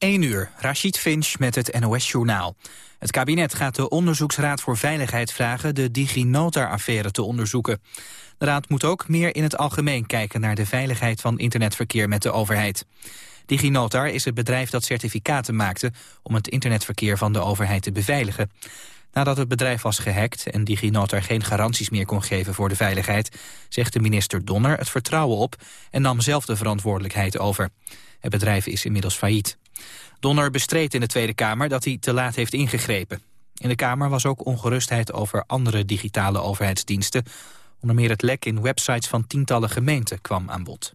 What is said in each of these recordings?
1 uur, Rashid Finch met het NOS-journaal. Het kabinet gaat de Onderzoeksraad voor Veiligheid vragen de DigiNotar-affaire te onderzoeken. De raad moet ook meer in het algemeen kijken naar de veiligheid van internetverkeer met de overheid. DigiNotar is het bedrijf dat certificaten maakte om het internetverkeer van de overheid te beveiligen. Nadat het bedrijf was gehackt en DigiNotar geen garanties meer kon geven voor de veiligheid, zegt de minister Donner het vertrouwen op en nam zelf de verantwoordelijkheid over. Het bedrijf is inmiddels failliet. Donner bestreed in de Tweede Kamer dat hij te laat heeft ingegrepen. In de Kamer was ook ongerustheid over andere digitale overheidsdiensten. Onder meer het lek in websites van tientallen gemeenten kwam aan bod.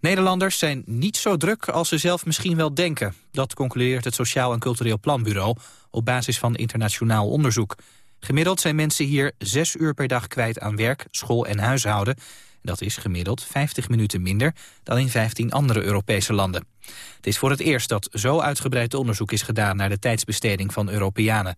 Nederlanders zijn niet zo druk als ze zelf misschien wel denken. Dat concludeert het Sociaal en Cultureel Planbureau op basis van internationaal onderzoek. Gemiddeld zijn mensen hier zes uur per dag kwijt aan werk, school en huishouden. Dat is gemiddeld 50 minuten minder dan in 15 andere Europese landen. Het is voor het eerst dat zo uitgebreid onderzoek is gedaan naar de tijdsbesteding van Europeanen.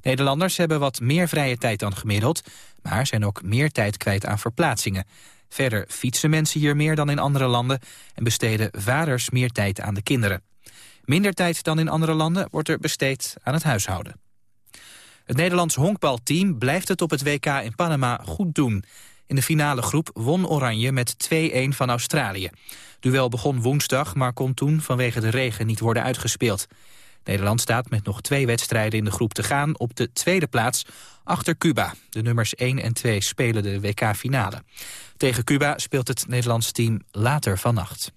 Nederlanders hebben wat meer vrije tijd dan gemiddeld, maar zijn ook meer tijd kwijt aan verplaatsingen. Verder fietsen mensen hier meer dan in andere landen en besteden vaders meer tijd aan de kinderen. Minder tijd dan in andere landen wordt er besteed aan het huishouden. Het Nederlands honkbalteam blijft het op het WK in Panama goed doen. In de finale groep won Oranje met 2-1 van Australië. Duel begon woensdag, maar kon toen vanwege de regen niet worden uitgespeeld. Nederland staat met nog twee wedstrijden in de groep te gaan op de tweede plaats achter Cuba. De nummers 1 en 2 spelen de WK-finale. Tegen Cuba speelt het Nederlands team later vannacht.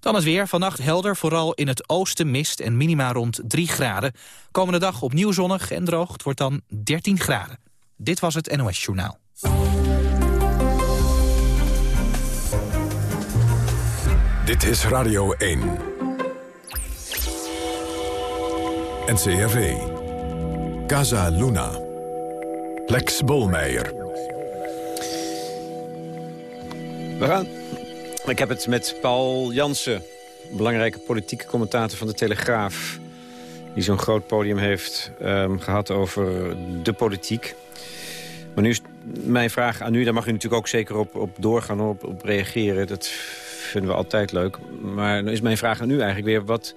Dan het weer. Vannacht helder, vooral in het oosten mist en minima rond 3 graden. Komende dag opnieuw zonnig en droog. Het wordt dan 13 graden. Dit was het NOS Journaal. Dit is Radio 1. NCRV. Casa Luna. Lex Bolmeijer. We gaan. Ik heb het met Paul Jansen, belangrijke politieke commentator van de Telegraaf... die zo'n groot podium heeft um, gehad over de politiek. Maar nu is mijn vraag aan u, daar mag u natuurlijk ook zeker op, op doorgaan, op, op reageren. Dat vinden we altijd leuk. Maar nu is mijn vraag aan u eigenlijk weer wat,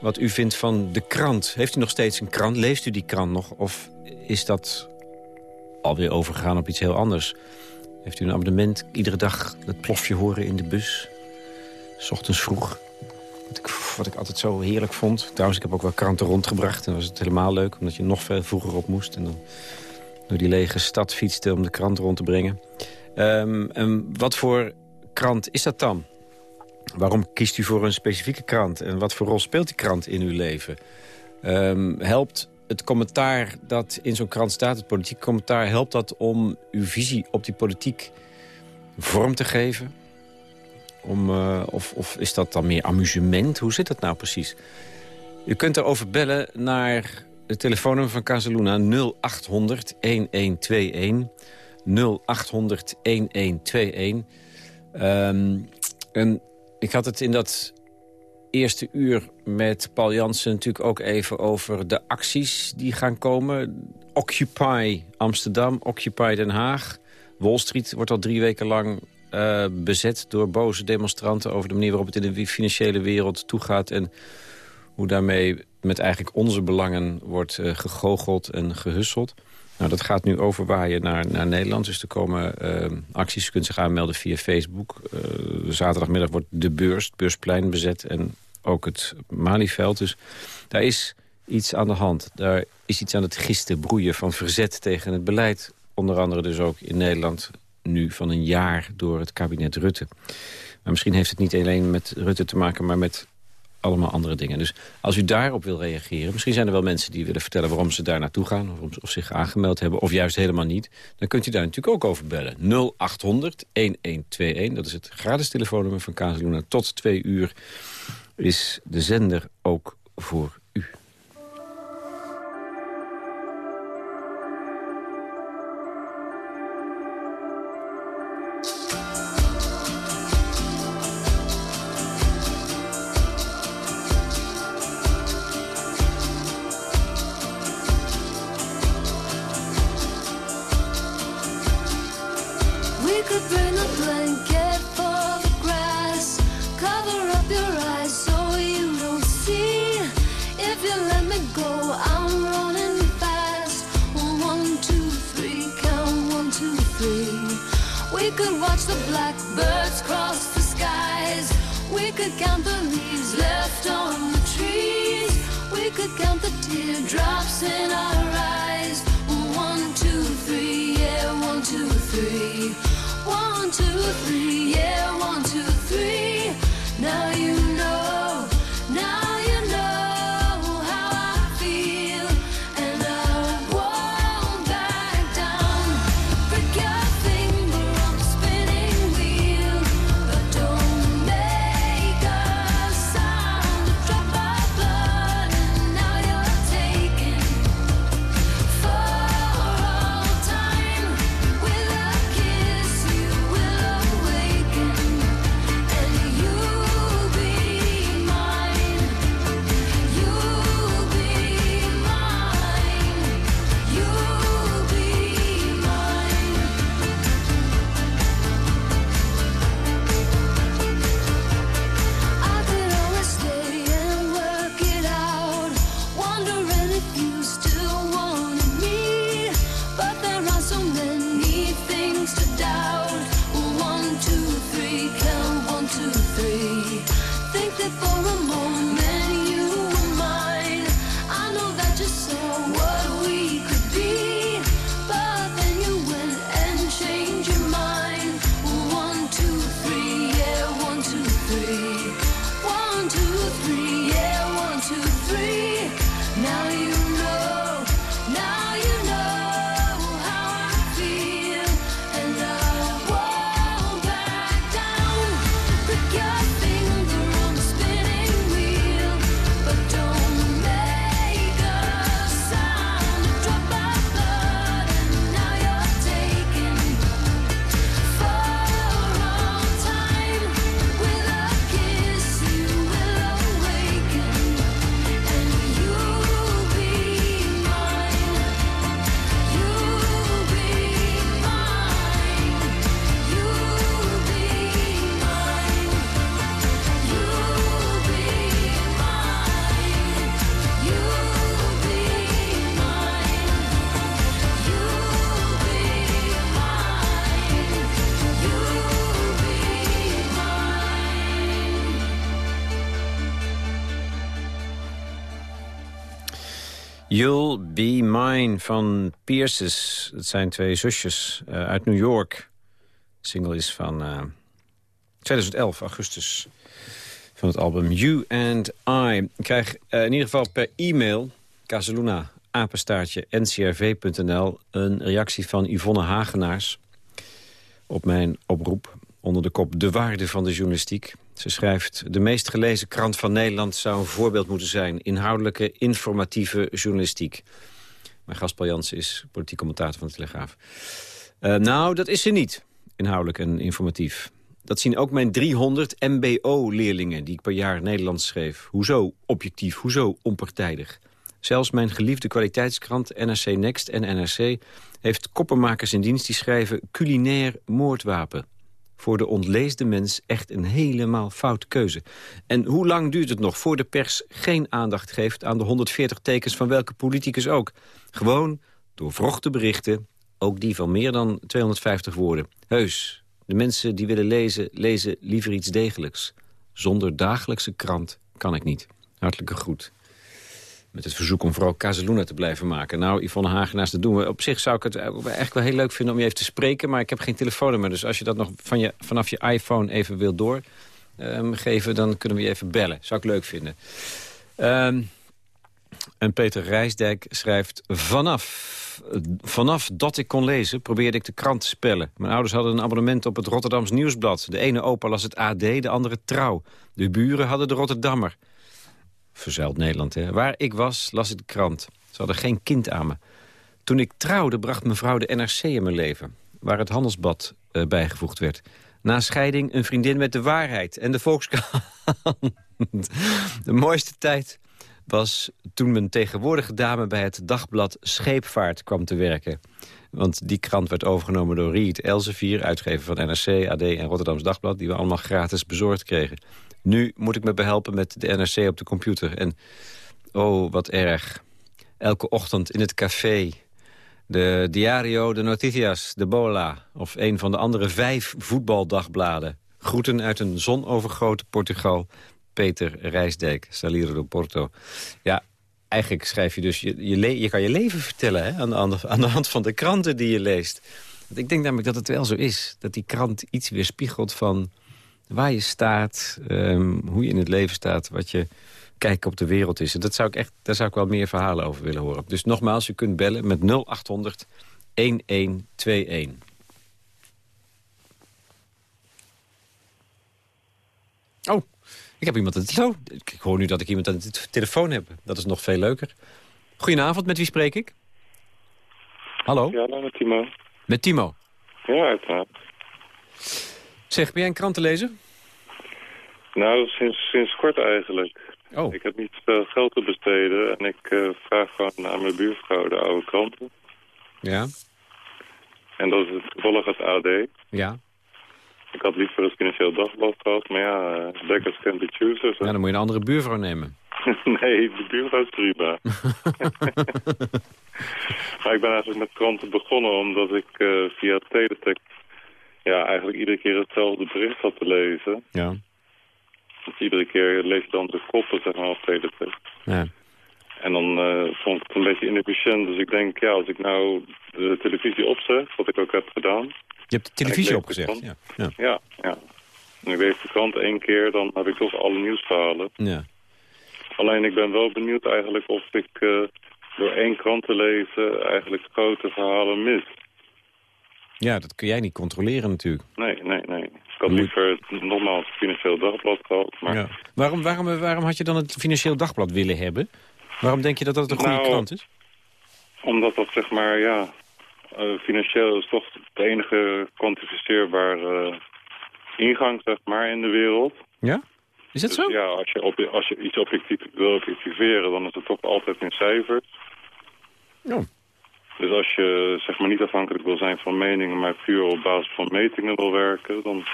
wat u vindt van de krant. Heeft u nog steeds een krant? Leest u die krant nog? Of is dat alweer overgegaan op iets heel anders? Heeft u een abonnement, iedere dag het plofje horen in de bus? S ochtends vroeg. Wat ik, wat ik altijd zo heerlijk vond. Trouwens, ik heb ook wel kranten rondgebracht. En was het helemaal leuk, omdat je nog veel vroeger op moest. En dan door die lege stad fietste om de krant rond te brengen. Um, wat voor krant is dat dan? Waarom kiest u voor een specifieke krant? En wat voor rol speelt die krant in uw leven? Um, helpt het commentaar dat in zo'n krant staat, het politieke commentaar... helpt dat om uw visie op die politiek vorm te geven? Om, uh, of, of is dat dan meer amusement? Hoe zit dat nou precies? U kunt erover bellen naar het telefoonnummer van Casaluna 0800 1121. 0800 1121. Um, en ik had het in dat eerste uur met Paul Jansen natuurlijk ook even over de acties die gaan komen. Occupy Amsterdam, Occupy Den Haag. Wall Street wordt al drie weken lang uh, bezet door boze demonstranten... over de manier waarop het in de financiële wereld toegaat... en hoe daarmee met eigenlijk onze belangen wordt uh, gegoocheld en gehusseld. Nou, dat gaat nu overwaaien naar, naar Nederland. Dus er komen uh, acties. Je kunt zich aanmelden via Facebook. Uh, zaterdagmiddag wordt de beurs, het beursplein bezet. En ook het Malieveld. Dus daar is iets aan de hand. Daar is iets aan het gisten, broeien van verzet tegen het beleid. Onder andere dus ook in Nederland nu van een jaar door het kabinet Rutte. Maar misschien heeft het niet alleen met Rutte te maken... maar met allemaal andere dingen. Dus als u daarop wil reageren... misschien zijn er wel mensen die willen vertellen waarom ze daar naartoe gaan... of, of zich aangemeld hebben, of juist helemaal niet... dan kunt u daar natuurlijk ook over bellen. 0800-1121, dat is het gratis telefoonnummer van Kazeluna. Tot twee uur is de zender ook voor You'll Be Mine van Pierces. Dat zijn twee zusjes eh, uit New York. De single is van eh, 2011, augustus, van het album You and I. Ik krijg eh, in ieder geval per e-mail, Casaluna, apenstaartje, ncrv.nl... een reactie van Yvonne Hagenaars op mijn oproep... onder de kop De Waarde van de Journalistiek. Ze schrijft... De meest gelezen krant van Nederland zou een voorbeeld moeten zijn. Inhoudelijke, informatieve journalistiek. Mijn gast Paul Jansen is politiek commentator van de Telegraaf. Eh, nou, dat is ze niet, inhoudelijk en informatief. Dat zien ook mijn 300 mbo-leerlingen die ik per jaar Nederlands schreef. Hoezo objectief, hoezo onpartijdig? Zelfs mijn geliefde kwaliteitskrant NRC Next en NRC... heeft koppenmakers in dienst die schrijven culinair moordwapen voor de ontleesde mens echt een helemaal fout keuze. En hoe lang duurt het nog voor de pers geen aandacht geeft... aan de 140 tekens van welke politicus ook? Gewoon doorvrochte berichten, ook die van meer dan 250 woorden. Heus, de mensen die willen lezen, lezen liever iets degelijks. Zonder dagelijkse krant kan ik niet. Hartelijke groet. Met het verzoek om vooral Casaluna te blijven maken. Nou, Yvonne Hagenaars, dat doen we. Op zich zou ik het eigenlijk wel heel leuk vinden om je even te spreken... maar ik heb geen telefoonnummer. Dus als je dat nog van je, vanaf je iPhone even wilt doorgeven... dan kunnen we je even bellen. Zou ik leuk vinden. Ehm, en Peter Rijsdijk schrijft... Vanaf, vanaf dat ik kon lezen probeerde ik de krant te spellen. Mijn ouders hadden een abonnement op het Rotterdams Nieuwsblad. De ene opa las het AD, de andere Trouw. De buren hadden de Rotterdammer verzuild Nederland, hè. Waar ik was, las ik de krant. Ze hadden geen kind aan me. Toen ik trouwde, bracht mevrouw de NRC in mijn leven. Waar het handelsbad eh, bijgevoegd werd. Na scheiding een vriendin met de waarheid en de Volkskrant. de mooiste tijd was toen mijn tegenwoordige dame bij het dagblad Scheepvaart kwam te werken. Want die krant werd overgenomen door Riet Elsevier, uitgever van NRC, AD en Rotterdams Dagblad... die we allemaal gratis bezorgd kregen. Nu moet ik me behelpen met de NRC op de computer. En oh, wat erg. Elke ochtend in het café De Diario de Noticias, de Bola... of een van de andere vijf voetbaldagbladen. Groeten uit een zonovergoten Portugal. Peter Rijsdijk, Saliro do Porto. Ja, eigenlijk schrijf je dus... Je, je, je kan je leven vertellen hè, aan, aan de hand van de kranten die je leest. Want ik denk namelijk dat het wel zo is. Dat die krant iets weerspiegelt van waar je staat... ehm, hoe je in het leven staat, wat je kijk op de wereld is. En dat zou ik echt, daar zou ik wel meer verhalen over willen horen. Dus nogmaals, u kunt bellen met 0800 1121. Oh, ik heb iemand aan de telefoon. Ik hoor nu dat ik iemand aan de telefoon heb. Dat is nog veel leuker. Goedenavond, met wie spreek ik? Hallo, Ja, nou met Timo. met Timo. Ja, uiteraard. Zeg, ben jij een krant te lezen? Nou, sinds, sinds kort eigenlijk. Oh, Ik heb niet veel geld te besteden en ik eh, vraag gewoon aan mijn buurvrouw de oude kranten. ja, En dat is het toevallig het AD. ja. Ik had liever het Financieel Dagblad gehad, maar ja, uh, beggars can't be choosers. ja. Dan moet je een andere buurvrouw nemen. nee, de buurvrouw is prima. maar ik ben eigenlijk met kranten begonnen omdat ik eh, via Teletext ja, eigenlijk iedere keer hetzelfde bericht had te lezen. Ja, Dus iedere keer lees je dan de koppen zeg maar, op Teletext. ja. En dan eh, vond ik het een beetje inefficiënt. Dus ik denk, ja, als ik nou de televisie opzet, wat ik ook heb gedaan. Je hebt de televisie de opgezegd. Ja, ja. Ja, ja. En ik lees de krant één keer, dan heb ik toch alle nieuwsverhalen. ja. Alleen ik ben wel benieuwd eigenlijk of ik eh, door één krant te lezen eigenlijk grote verhalen mis. Ja, dat kun jij niet controleren natuurlijk. Nee, nee, nee. Ik had liever nogmaals het Financieel Dagblad gehad. Maar Ja. Waarom, waarom, waarom had je dan het Financieel Dagblad willen hebben? Waarom denk je dat dat een goede Nou, krant is? omdat dat zeg maar, ja, eh, financieel is toch de enige kwantificeerbare ingang zeg maar in de wereld. Ja? Is dat Dus zo? ja, als je, op, als je iets objectief wil objectiveren, dan is het toch altijd in cijfers. Oh. Dus als je zeg maar niet afhankelijk wil zijn van meningen, maar puur op basis van metingen wil werken, dan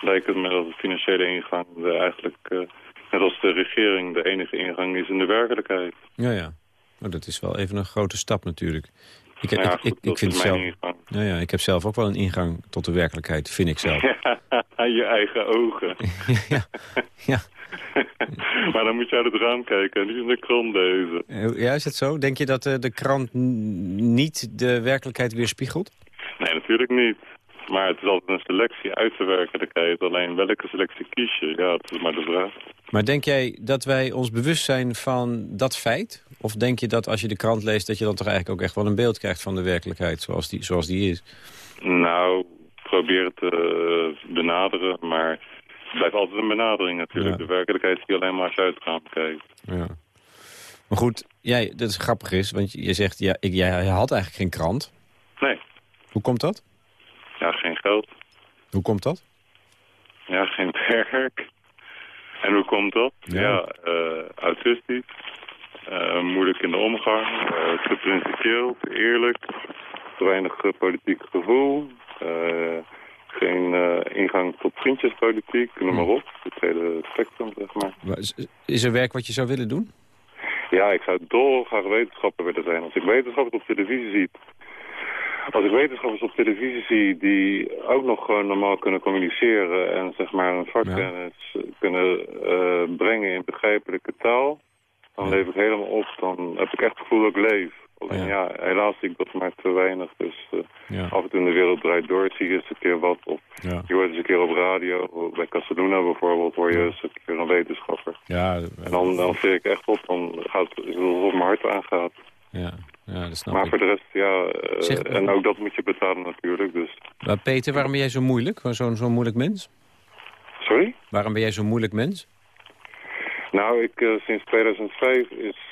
lijkt het me dat de financiële ingang eigenlijk, eh, net als de regering, de enige ingang is in de werkelijkheid. Ja, ja. Oh, dat is wel even een grote stap natuurlijk. Ik, heb, Nou ja, ik, ik, goed, dat ik, vind zelf, ingang. nou ja, ik heb zelf ook wel een ingang tot de werkelijkheid, vind ik zelf. je eigen ogen. ja. ja. maar dan moet je uit het raam kijken en niet in de krant lezen. Eh, Ja, is het zo? Denk je dat eh, de krant niet de werkelijkheid weerspiegelt? Nee, natuurlijk niet. Maar het is altijd een selectie uit de werkelijkheid. Alleen welke selectie kies je? Ja, dat is maar de vraag. Maar denk jij dat wij ons bewust zijn van dat feit? Of denk je dat als je de krant leest... dat je dan toch eigenlijk ook echt wel een beeld krijgt van de werkelijkheid zoals die, zoals die is? Nou, probeer het te eh, benaderen, maar het blijft altijd een benadering natuurlijk. Ja. De werkelijkheid zie je alleen maar als je uit het raam kijkt. Ja. Maar goed, jij, dat is grappig is, want je zegt... Ja, ik, jij had eigenlijk geen krant. Nee, Hoe komt dat? ja, geen geld. Hoe komt dat? Ja, geen werk. En hoe komt dat? Ja. Ja, eh, autistisch. eh, moeilijk in de omgang. eh, te principieel, te eerlijk. Te weinig politiek gevoel. Geen eh, ingang tot vriendjespolitiek, noem maar op. Het hele spectrum, zeg maar. Is- Is er werk wat je zou willen doen? Ja, ik zou dolgraag wetenschapper willen zijn. Als ik wetenschappers op televisie zie... Als ik wetenschappers op televisie zie die ook nog gewoon normaal kunnen communiceren... en zeg maar een vakkennis kunnen eh, brengen in begrijpelijke taal... dan Ja. leef ik helemaal op. Dan heb ik echt het gevoel dat ik leef. Alleen Ja. ja, helaas ik dat maar te weinig. Dus eh, Ja. af en toe in de wereld draait door, zie je eens een keer wat. Of Ja. je hoort eens een keer op radio, bij Casaluna bijvoorbeeld, hoor je eens een keer een wetenschapper. Ja, En dan, dan veer ik echt op, dan gaat het alsof mijn hart aangaat. ja, ja, dat snap Maar ik. voor de rest, ja, eh, Zeg- en ook dat moet je betalen natuurlijk. Dus. Maar Peter, waarom ben jij zo moeilijk? Zo'n zo'n moeilijk mens? Sorry? Waarom ben jij zo'n moeilijk mens? Nou, ik, eh, sinds 2005 is eh,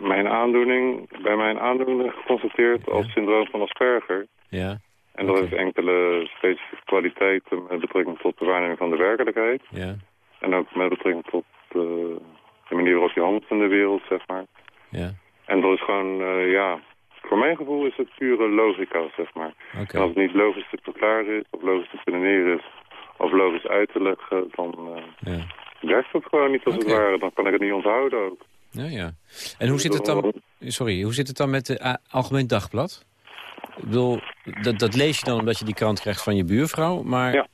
mijn aandoening, bij mijn aandoening geconstateerd als syndroom van Asperger. Ja, En dat heeft enkele specifieke kwaliteiten met betrekking tot de waarneming van de werkelijkheid. ja, En ook met betrekking tot eh, de manier waarop je handelt in de wereld, zeg maar. ja. En dat is gewoon, eh, ja, voor mijn gevoel is het pure logica, zeg maar. En als het niet logisch te verklaren is, of logisch te redeneren is, of logisch uit te leggen, dan eh, Ja. werkt het gewoon niet als het ware. Dan kan ik het niet onthouden ook. Ja, ja. En hoe zit het dan... sorry, hoe zit het dan met het Algemeen Dagblad? Ik bedoel, dat, dat lees je dan omdat je die krant krijgt van je buurvrouw, maar... Ja.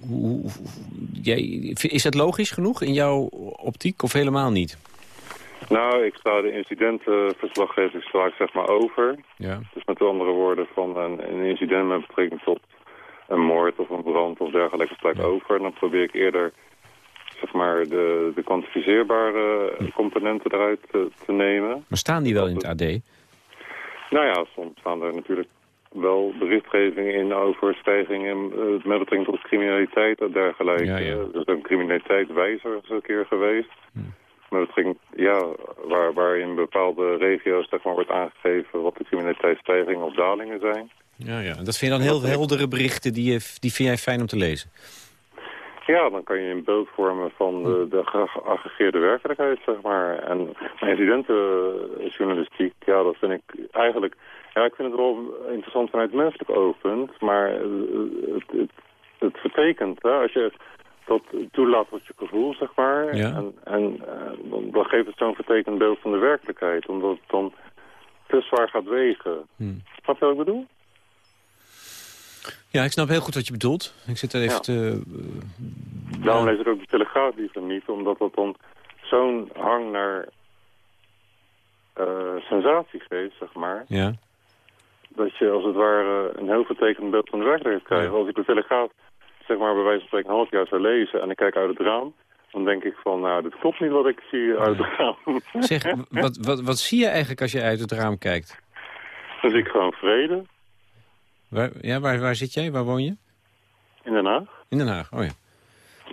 Hoe, hoe- jij, is dat logisch genoeg in jouw optiek of helemaal niet? Nou, ik sta de incidentenverslaggeving sla ik zeg maar over. Ja. Dus met andere woorden, van een, een incident met betrekking tot een moord of een brand of dergelijke sla ik over. En dan probeer ik eerder zeg maar, de, de kwantificeerbare componenten eruit te, te nemen. Maar staan die wel in het AD? Nou ja, soms staan er natuurlijk wel berichtgevingen in over stijgingen eh, met betrekking tot criminaliteit en dergelijke. Ja, ja. Er is een criminaliteitswijzer eens een keer geweest. Met betrekking, ja, waar, waar in bepaalde regio's zeg maar, wordt aangegeven wat de criminaliteitsstijgingen of dalingen zijn. Ja, ja. En dat vind je dan heel heldere berichten, die, die vind jij fijn om te lezen? Ja, dan kan je een beeld vormen van de, de ge- geaggregeerde werkelijkheid, zeg maar. En incidentenjournalistiek, ja, dat vind ik eigenlijk... Ja, ik vind het wel interessant vanuit menselijk oogpunt, maar het, het, het vertekent, hè, als je dat toelaat tot je gevoel, zeg maar. Ja. En, en eh, dan, geeft het zo'n vertekend beeld van de werkelijkheid, omdat het dan te zwaar gaat wegen. Hmm. Je wat ik bedoel? Ja, ik snap heel goed wat je bedoelt. Ik zit er even Ja. te... Daarom lees ik ook de Telegraaf liever niet, omdat dat dan zo'n hang naar eh, sensatie geeft, zeg maar. Ja. Dat je als het ware een heel vertekend beeld van de werkelijkheid krijgt. Ja. Als ik de Telegraaf, zeg maar, bij wijze van spreken een half jaar zou lezen en ik kijk uit het raam, dan denk ik van, nou, dit klopt niet wat ik zie uit het raam. Zeg, wat, wat, wat zie je eigenlijk als je uit het raam kijkt? dan zie ik gewoon vrede Waar, ja, waar, waar zit jij? Waar woon je? in Den Haag. In Den Haag, oh ja.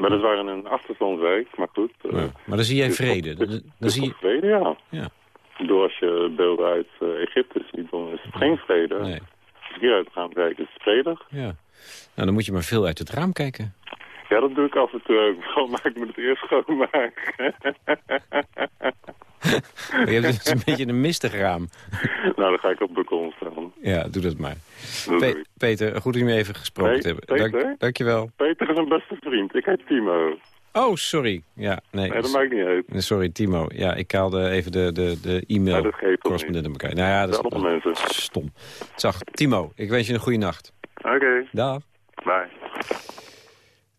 Weliswaar in een achterstandswijk, maar goed. eh, Ja. Maar dan zie jij vrede. Dan, dan zie je... vrede, ja. Ja, Door als je beelden uit eh, Egypte ziet, dan is het geen vrede. nee. Als ik hier uit het raam kijk, is het vredig. Ja. Nou, dan moet je maar veel uit het raam kijken. Ja, dat doe ik af en toe ook. Maar ik moet het eerst schoonmaken. Je hebt dus een beetje een mistig raam. nou, dan ga ik op balkon staan. Ja, doe dat maar. Dat Pe-. Peter, goed om je even gesproken te hebben. Peter? Dank, dankjewel. Peter is een beste vriend. Ik heet Timo. Oh, sorry. Ja, nee. Nee, dat maakt niet uit. Sorry, Timo. Ja, ik haalde even de, de, de e-mail Ja, dat correspondent in elkaar. Nou ja, dat is mensen. stom. Zag, Timo, ik wens je een goede nacht. Oké, Dag. bye.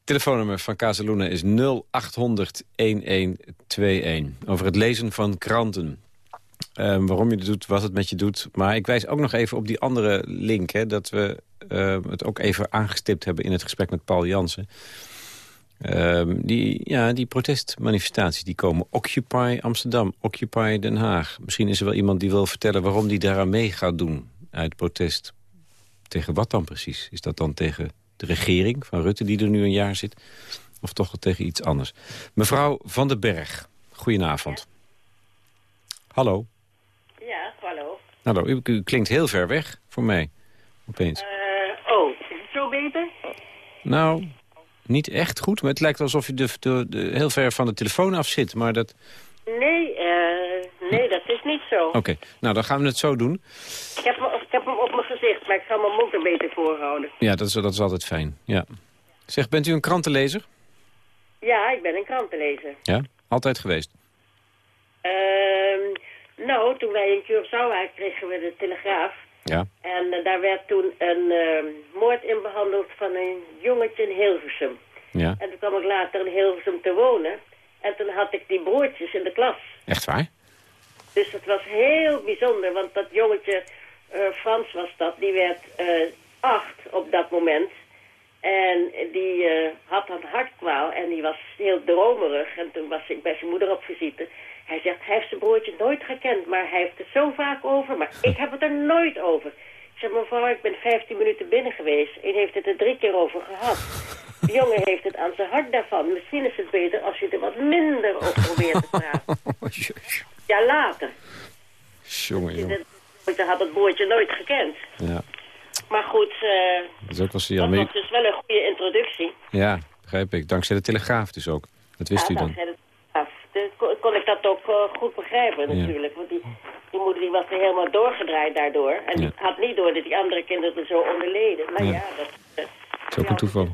Telefoonnummer van Casaluna is 0800 1121. Over het lezen van kranten. Ehm, waarom je het doet, wat het met je doet. Maar ik wijs ook nog even op die andere link. Hè, dat we ehm, het ook even aangestipt hebben in het gesprek met Paul Jansen. Ehm, die, ja, die protestmanifestaties die komen. Occupy Amsterdam, Occupy Den Haag. Misschien is er wel iemand die wil vertellen waarom die daaraan mee gaat doen. Uit protest. Tegen wat dan precies? Is dat dan tegen de regering van Rutte die er nu een jaar zit? Of toch tegen iets anders? Mevrouw Van den Berg, goedenavond. Hallo. Ja, hallo. Hallo, u, u klinkt heel ver weg voor mij. Opeens. Eh, oh, is het zo beter? Nou, niet echt goed, maar het lijkt alsof u de, de, de- heel ver van de telefoon af zit. Maar dat... Nee, eh, nee, dat is niet zo. Oké, nou dan gaan we het zo doen. Ik, heb, ik heb hem op mijn gezicht, maar ik zal mijn mond er beter voorhouden. Ja, dat is, dat is altijd fijn. Ja. Zeg, bent u een krantenlezer? Ja, ik ben een krantenlezer. Ja, altijd geweest. Ehm, nou, toen wij in Curaçao waren, kregen we de Telegraaf. Ja, En eh, daar werd toen een ehm, moord in behandeld van een jongetje in Hilversum. ja. En toen kwam ik later in Hilversum te wonen. En toen had ik die broertjes in de klas. Echt waar? Dus het was heel bijzonder, want dat jongetje, Frans was dat, die werd eh, acht op dat moment. En die eh, had een hartkwaal en die was heel dromerig. En toen was ik bij zijn moeder op visite. Hij zegt, hij heeft zijn broertje nooit gekend, maar hij heeft het zo vaak over. Maar ik heb het er nooit over. Ik zeg, mevrouw, ik ben 15 minuten binnen geweest. En heeft het er drie keer over gehad. De jongen heeft het aan zijn hart daarvan. Misschien is het beter als je er wat minder over probeert te praten. Ja, later. jongen, jongen. Ik had het boertje nooit gekend. Ja, Maar goed, eh, dat is ook wel dat was dus wel een goede introductie. Ja, begrijp ik. Dankzij de Telegraaf dus ook. Dat wist ja, u dan. dankzij de af. Dus kon, kon ik dat ook eh, goed begrijpen Ja. natuurlijk. Want die, die moeder die was er helemaal doorgedraaid daardoor. En die Ja. had niet door dat die andere kinderen er zo onder leden. Maar Ja. dat... eh, Dat is ook een toeval.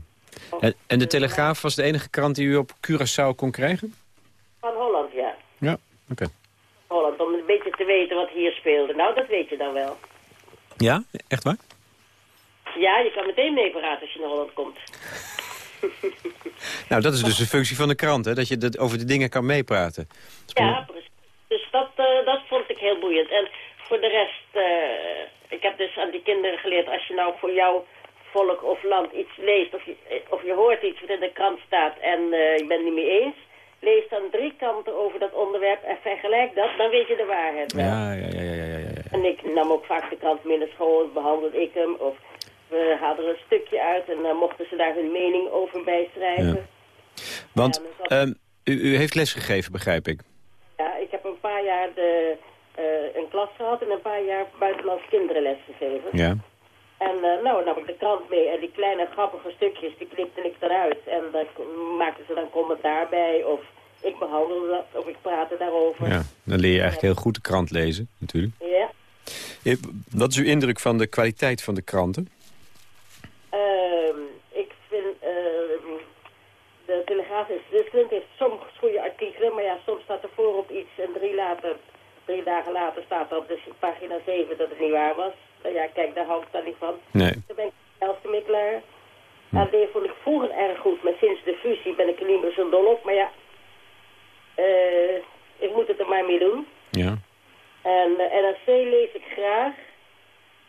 En, en de Telegraaf was de enige krant die u op Curaçao kon krijgen? Van Holland, ja. Ja, oké. Om een beetje te weten wat hier speelde. Nou, dat weet je dan wel. Ja, echt waar? Ja, je kan meteen meepraten als je naar Holland komt. Nou, dat is dus de functie van de krant, hè? Dat je dat over de dingen kan meepraten. Ja, precies. Dus dat, eh, dat vond ik heel boeiend. En voor de rest, eh, ik heb dus aan die kinderen geleerd... als je nou voor jouw volk of land iets leest... of je, eh, of je hoort iets wat in de krant staat en eh, je bent het niet mee eens... lees dan drie kanten over dat onderwerp en vergelijk dat... dan weet je de waarheid wel. Ja, ja, ja, ja, ja, ja. ja. En ik nam ook vaak de krant mee naar school, behandelde ik hem... of we haalden er een stukje uit en dan mochten ze daar hun mening over bijschrijven. Want Ja, dat- ehm, u, u heeft lesgegeven, begrijp ik. Ja, ik heb een paar jaar de, eh, een klas gehad en een paar jaar buitenlands kinderenles gegeven. Ja. En uh, nou nam ik de krant mee en die kleine grappige stukjes, die knipte ik eruit. En daar k- maakten ze dan commentaar bij of ik behandelde dat of ik praatte daarover. ja. Dan leer je eigenlijk heel goed de krant lezen, natuurlijk. Ja. Wat is uw indruk van de kwaliteit van de kranten? Ehm, ik vind, ehm, de Telegraaf is wisselend, heeft soms goede artikelen, maar ja, soms staat er voor op iets en drie, later, drie dagen later staat er op de pagina 7 dat het niet waar was. Ja, kijk, daar hou ik dan niet van. Nee. Daar ben ik zelf mee klaar. AD vond ik vroeger erg goed, maar sinds de fusie ben ik er niet meer zo dol op. Maar ja, eh, ik moet het er maar mee doen. Ja. En uh, NRC lees ik graag.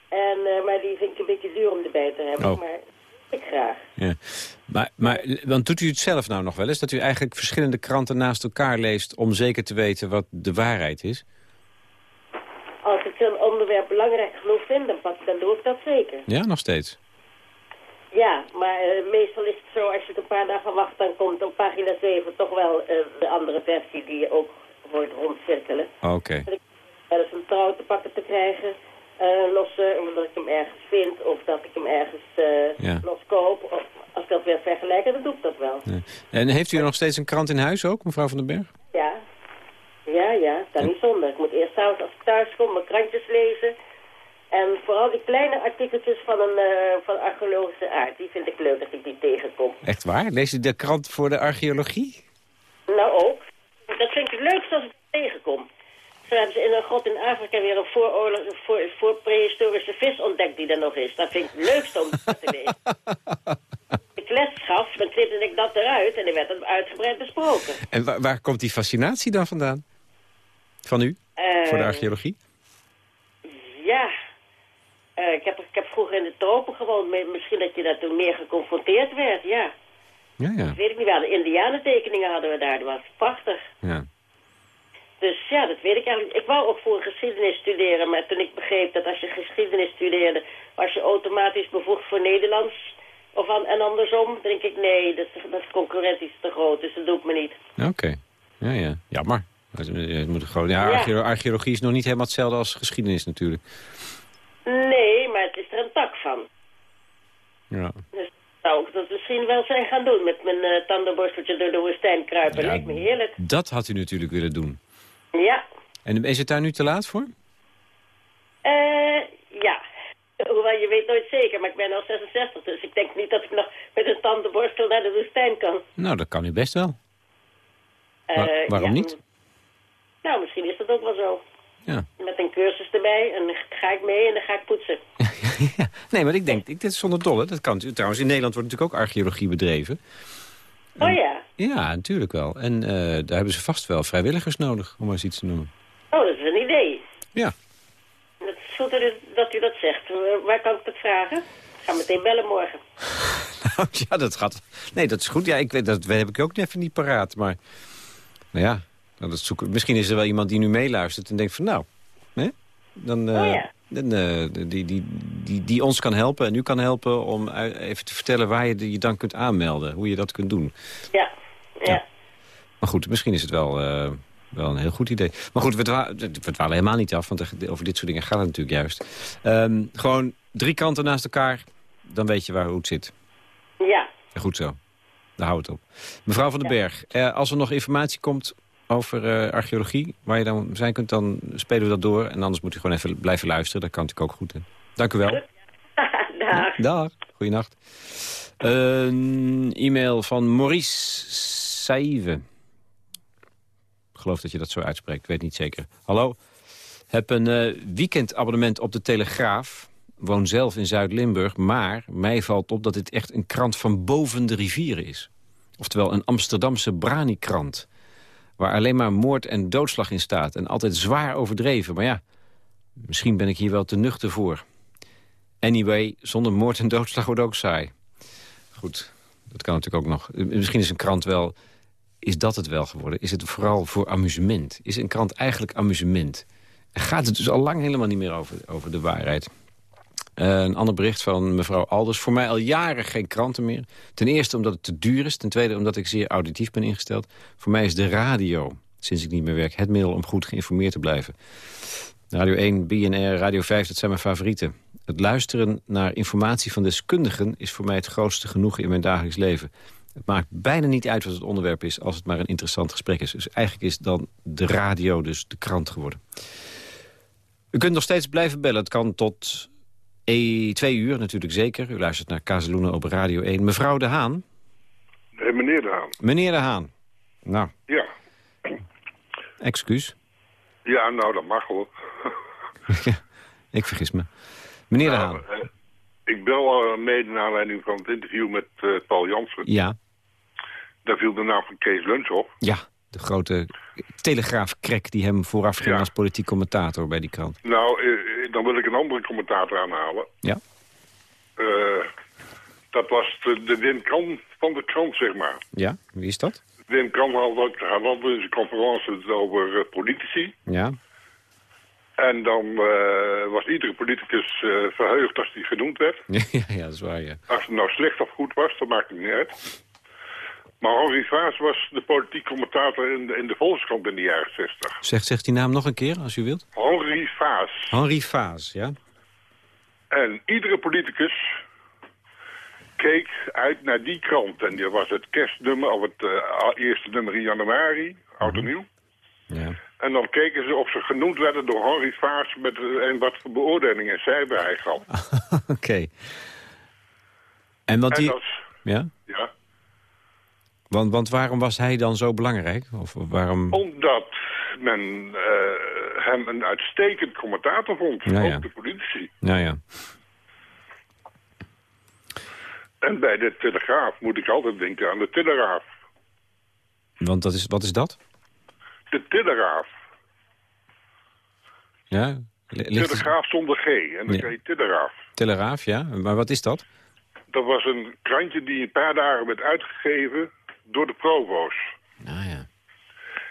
En, eh, maar die vind ik een beetje duur om erbij te hebben. Oh. Maar ik graag. ja. Maar, maar want doet u het zelf nou nog wel eens? Dat u eigenlijk verschillende kranten naast elkaar leest... om zeker te weten wat de waarheid is? Ik onderwerp belangrijk genoeg vind, dan, dan doe ik dat zeker. Ja, nog steeds. Ja, maar eh, meestal is het zo, als je het een paar dagen wacht, dan komt op pagina 7 toch wel eh, de andere versie die je ook hoort rondcirkelen. Oké. Er is een trouw te pakken te krijgen, eh losse, omdat ik hem ergens vind, of dat ik hem ergens Ja. loskoop. Of als ik dat weer vergelijken, dan doe ik dat wel. Ja. En heeft u nog steeds een krant in huis ook, mevrouw van den Berg? Ja, ja, ja, kan niet zonder. Ik moet eerst s'avonds als ik thuis kom mijn krantjes lezen. En vooral die kleine artikeltjes van een eh, van archeologische aard, die vind ik leuk dat ik die tegenkom. Echt waar? Leest u de krant voor de archeologie? Nou ook. Dat vind ik het leukste als ik het tegenkom. Zo hebben ze in een grot in Afrika weer een vooroorlog, voor, voor prehistorische vis ontdekt die er nog is. Dat vind ik het leukste om te lezen. Ik les gaf, dan knipte ik dat eruit en dan werd het uitgebreid besproken. En waar, waar komt die fascinatie dan vandaan? Van u? voor de Eh, archeologie? Ja. Eh, ik, heb, ik heb vroeger in de tropen gewoond. Misschien dat je daar toen meer geconfronteerd werd, ja. Ja, ja. Dat weet ik niet wel. De indianentekeningen hadden we daar. Dat was prachtig. ja. Dus ja, dat weet ik eigenlijk. Ik wou ook voor geschiedenis studeren, maar toen ik begreep dat als je geschiedenis studeerde, was je automatisch bevoegd voor Nederlands. Of an en andersom, denk ik, nee, dat is, dat is concurrentie te groot, dus dat doe ik me niet. Oké. Ja, ja. Jammer. Het het moet gewoon, ja, Ja. archeo- archeologie is nog niet helemaal hetzelfde als geschiedenis natuurlijk. Nee, maar het is er een tak van. Ja. Dus zou ik dat misschien wel zijn gaan doen, met mijn eh, tandenborsteltje door de woestijn kruipen. Ja. Lijkt me heerlijk. Dat had u natuurlijk willen doen. Ja, En is het daar nu te laat voor? eh, ja. Hoewel, je weet nooit zeker, maar ik ben al 66, dus ik denk niet dat ik nog met een tandenborstel naar de woestijn kan. Nou, dat kan u best wel. Eh, Waar- waarom ja. niet? Nou, misschien is dat ook wel zo. Ja. Met een cursus erbij en dan ga ik mee en dan ga ik poetsen. nee, maar ik denk, ik, dit is zonder dolle. Dat kan trouwens. In Nederland wordt natuurlijk ook archeologie bedreven. Oh ja. Ja, natuurlijk wel. En eh, daar hebben ze vast wel vrijwilligers nodig, om maar eens iets te noemen. Oh, dat is een idee. Ja. Dat is goed dat u dat, zegt. Eh, Waar kan ik dat vragen? Ik ga meteen bellen morgen. ja, dat gaat. Nee, dat is goed. Ja, ik weet, dat heb ik ook even niet paraat. Maar nou ja, nou, dat zoeken. misschien is er wel iemand die nu meeluistert en denkt van nou, hè? Dan, eh, Oh ja. dan, eh, die, die, die, die ons kan helpen en u kan helpen om u- even te vertellen waar je je dan kunt aanmelden. Hoe je dat kunt doen. Ja. Ja. Ja. Maar goed, misschien is het wel, eh, wel een heel goed idee. Maar goed, we, dwa we dwalen helemaal niet af, want er- over dit soort dingen gaat het natuurlijk juist. Ehm, gewoon drie kanten naast elkaar, dan weet je waar hoe het zit. Ja. Goed zo. Daar houdt het op. Mevrouw van den Berg, eh, als er nog informatie komt over eh, archeologie... waar je dan zijn kunt, dan spelen we dat door. En anders moet u gewoon even blijven luisteren. Dat kan natuurlijk ook goed. Hè. Dank u wel. Dag. Dag. Goeienacht. Een e-mail van Maurice Saive. geloof dat je dat zo uitspreekt. Ik weet niet zeker. Hallo? Heb een eh, weekendabonnement op de Telegraaf. Woon zelf in Zuid-Limburg. Maar mij valt op dat dit echt een krant van boven de rivieren is. Oftewel een Amsterdamse Brani-krant. Waar alleen maar moord en doodslag in staat. En altijd zwaar overdreven. Maar ja, misschien ben ik hier wel te nuchter voor. Anyway, zonder moord en doodslag wordt ook saai. Goed, dat kan natuurlijk ook nog. Misschien is een krant wel... Is dat het wel geworden? Is het vooral voor amusement? Is een krant eigenlijk amusement? En gaat het dus al lang helemaal niet meer over, over de waarheid? Een ander bericht van mevrouw Alders. Voor mij al jaren geen kranten meer. Ten eerste omdat het te duur is. Ten tweede omdat ik zeer auditief ben ingesteld. Voor mij is de radio, sinds ik niet meer werk... het middel om goed geïnformeerd te blijven. Radio 1, BNR, Radio 5, dat zijn mijn favorieten. Het luisteren naar informatie van deskundigen... is voor mij het grootste genoegen in mijn dagelijks leven. Het maakt bijna niet uit wat het onderwerp is... als het maar een interessant gesprek is. Dus eigenlijk is dan de radio dus de krant geworden. U kunt nog steeds blijven bellen. Het kan tot e twee uur natuurlijk zeker. U luistert naar Kazeloenen op Radio 1. Mevrouw De Haan. Hé, meneer de Haan. Meneer De Haan. Nou, Ja. excuus. Ja, nou, dat mag wel. Ik vergis me. Meneer De Haan. Nou, eh, ik bel uh, mede naar aanleiding van het interview met eh, Paul Jansen. Ja, Daar viel de naam van Kees Luns op. ja. De grote telegraafkrek die hem vooraf ging Ja. als politiek commentator bij die krant. Nou, eh, eh, dan wil ik een andere commentator aanhalen. Ja. Eh, dat was de, de Wim Kan van de krant, zeg maar. Ja, wie is dat? Wim Kan had altijd in zijn conferenties over eh, politici. Ja, En dan eh, was iedere politicus verheugd als hij genoemd werd. ja, ja, dat is waar, ja. Als het nou slecht of goed was, dat maakt het niet uit. Maar Henri Vaas was de politiek commentator in de, in de Volkskrant in de jaren 60. Zegt, zegt die naam nog een keer, als u wilt. Henri Vaas. Henri Vaas, ja? En iedere politicus keek uit naar die krant. En dat was het kerstnummer, of het eh, eerste nummer in januari, oud en nieuw. Ja. En dan keken ze of ze genoemd werden door Henri Vaas... Met, eh, en wat voor beoordelingen en cijfer hij gaf. Oké. En want En die... Ja? ja, Want, want waarom was hij dan zo belangrijk? Of waarom... omdat men eh, hem een uitstekend commentator vond. Ja, ja. De politici. Nou ja. En bij de Telegraaf moet ik altijd denken aan de Telegraaf. Want dat is, wat is dat? De Telegraaf. Ja? Li- Ligt Telegraaf zonder G. En dan Ja. je Telegraaf. Telegraaf, ja. Maar wat is dat? Dat was een krantje die een paar dagen werd uitgegeven door de provo's. Nou ja.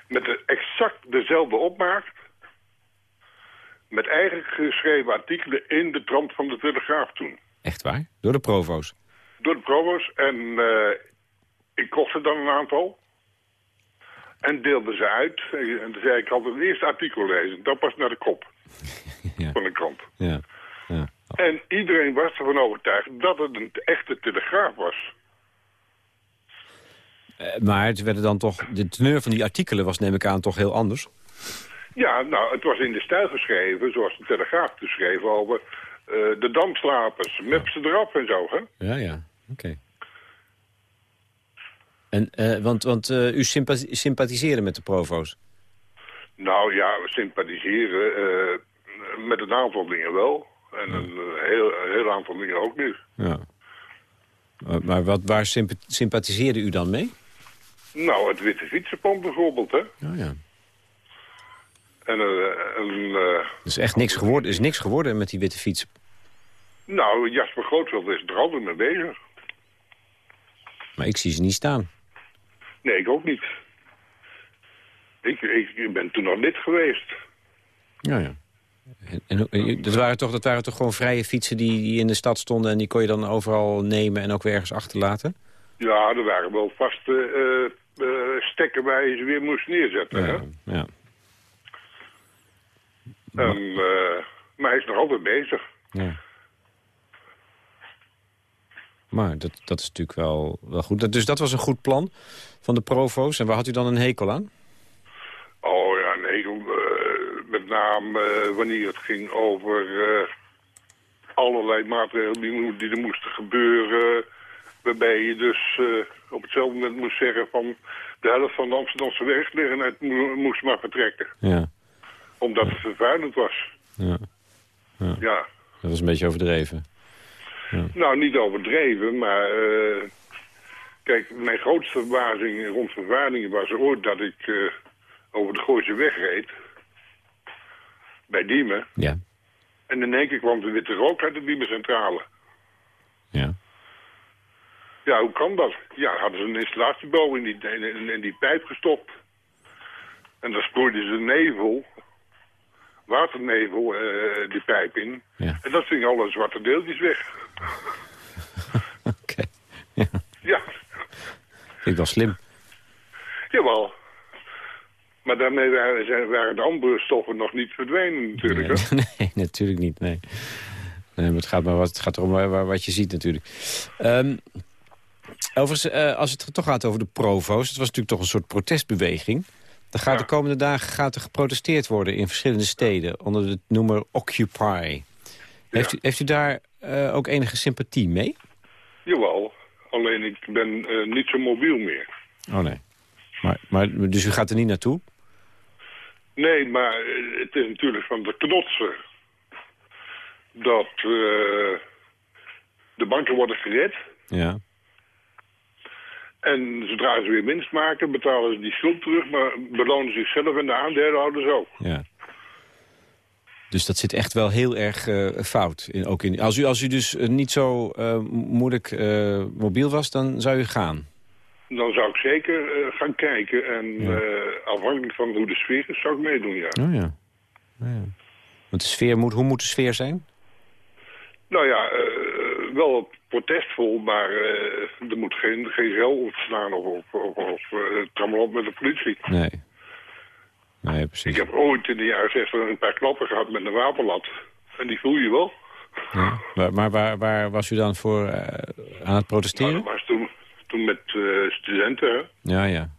Met de, exact dezelfde opmaak. Met eigen geschreven artikelen in de trant van de Telegraaf toen. Echt waar? Door de provo's. Door de provo's. En eh, ik kocht er dan een aantal. En deelde ze uit. En toen zei ik altijd het eerste artikel lezen. Dat pas naar de kop Ja. van de krant. Ja. ja. En iedereen was ervan overtuigd dat het een echte telegraaf was. Eh, maar het werden dan toch... De teneur van die artikelen was, neem ik aan, toch heel anders. Ja, nou, het was in de stijl geschreven, zoals de Telegraaf schreef over eh, de damslapers, ze eraf en zo, hè? Ja, ja. Oké. En, eh, want want u sympa sympathiseerde met de provo's? Nou ja, we sympathiseren met een aantal dingen wel. En een heel, heel aantal dingen ook niet. Ja. Maar- wat, waar sympa sympathiseerde u dan mee? Nou, het Witte Fietsenpomp bijvoorbeeld, hè? Oh, ja. En, eh, en eh, is echt niks geworden, is niks geworden met die witte fiets. nou, Jasper Grootveld is er altijd mee bezig. Maar ik zie ze niet staan. Nee, ik ook niet. Ik, ik ben toen nog lid geweest. Ja, ja. En, en, hoe- dat, waren toch, dat waren toch gewoon vrije fietsen die, die in de stad stonden... en die kon je dan overal nemen en ook weer ergens achterlaten? Ja, er waren wel vaste eh, eh, stekken waar je ze weer moest neerzetten. Hè? Ja, ja. En, eh, maar hij is nog altijd bezig. ja. Maar dat, dat is natuurlijk wel, wel goed. Dat- Dus dat was een goed plan van de provo's. En waar had u dan een hekel aan? Oh ja, nee, eh, met name wanneer het ging over allerlei maatregelen die, die er moesten gebeuren. Waarbij je dus op hetzelfde moment moest zeggen van... de helft van de Amsterdamse werkgelegenheid mo- moest maar vertrekken. Ja, Omdat het vervuilend was. ja, Ja. dat was een beetje overdreven. Nou, niet overdreven, maar... eh, kijk, mijn grootste verbazing rond vervuiling was ooit dat ik eh, over de Gooise weg reed. Bij Diemen. Ja, En in één keer kwam de witte rook uit de Diemencentrale. ja. Ja, hoe kan dat? Ja, hadden ze een installatiebouw in die, in, in die pijp gestopt. En dan sproeiden ze nevel, waternevel, eh, die pijp in. Ja. En dat ving alle zwarte deeltjes weg. Oké. Ja, Ja, vind ik wel slim. jawel. Maar daarmee waren, zijn- waren de andere stoffen nog niet verdwenen natuurlijk. hè? Nee, nee, natuurlijk niet, nee. nee maar het, gaat maar wat, het gaat erom wat je ziet natuurlijk. Ehm, overigens, eh, als het toch gaat over de provo's... het was natuurlijk toch een soort protestbeweging. Dan gaat Ja. de komende dagen gaat er geprotesteerd worden in verschillende steden... onder de noemer Occupy. Heeft, u, heeft u daar eh, ook enige sympathie mee? Jawel, alleen ik ben eh, niet zo mobiel meer. Oh nee. Maar, maar, dus u gaat er niet naartoe? Nee, maar het is natuurlijk van de knotsen dat de banken worden gered. Ja. En zodra ze weer winst maken, betalen ze die schuld terug, maar belonen zichzelf en de aandeelhouders ook. Ja. Dus dat zit echt wel heel erg eh, fout. In, ook in, als, u, als u dus eh, niet zo eh, moeilijk mobiel was, dan zou u gaan. Dan zou ik zeker gaan kijken en Ja. afhankelijk van hoe de sfeer is, zou ik meedoen, ja. Oh ja. Oh, ja. Want de sfeer moet, hoe moet de sfeer zijn? Nou ja, wel protestvol, maar eh, er moet geen, geen gel ontstaan of, of, of, of eh, met de politie. Nee. Nee, Ik precies. heb ooit in de jaren 60 een paar klappen gehad met een wapenlat. En die voel je wel. Ja. Maar, maar waar, waar was u dan voor eh, aan het protesteren? dat was toen, toen met studenten, hè. Ja, ja.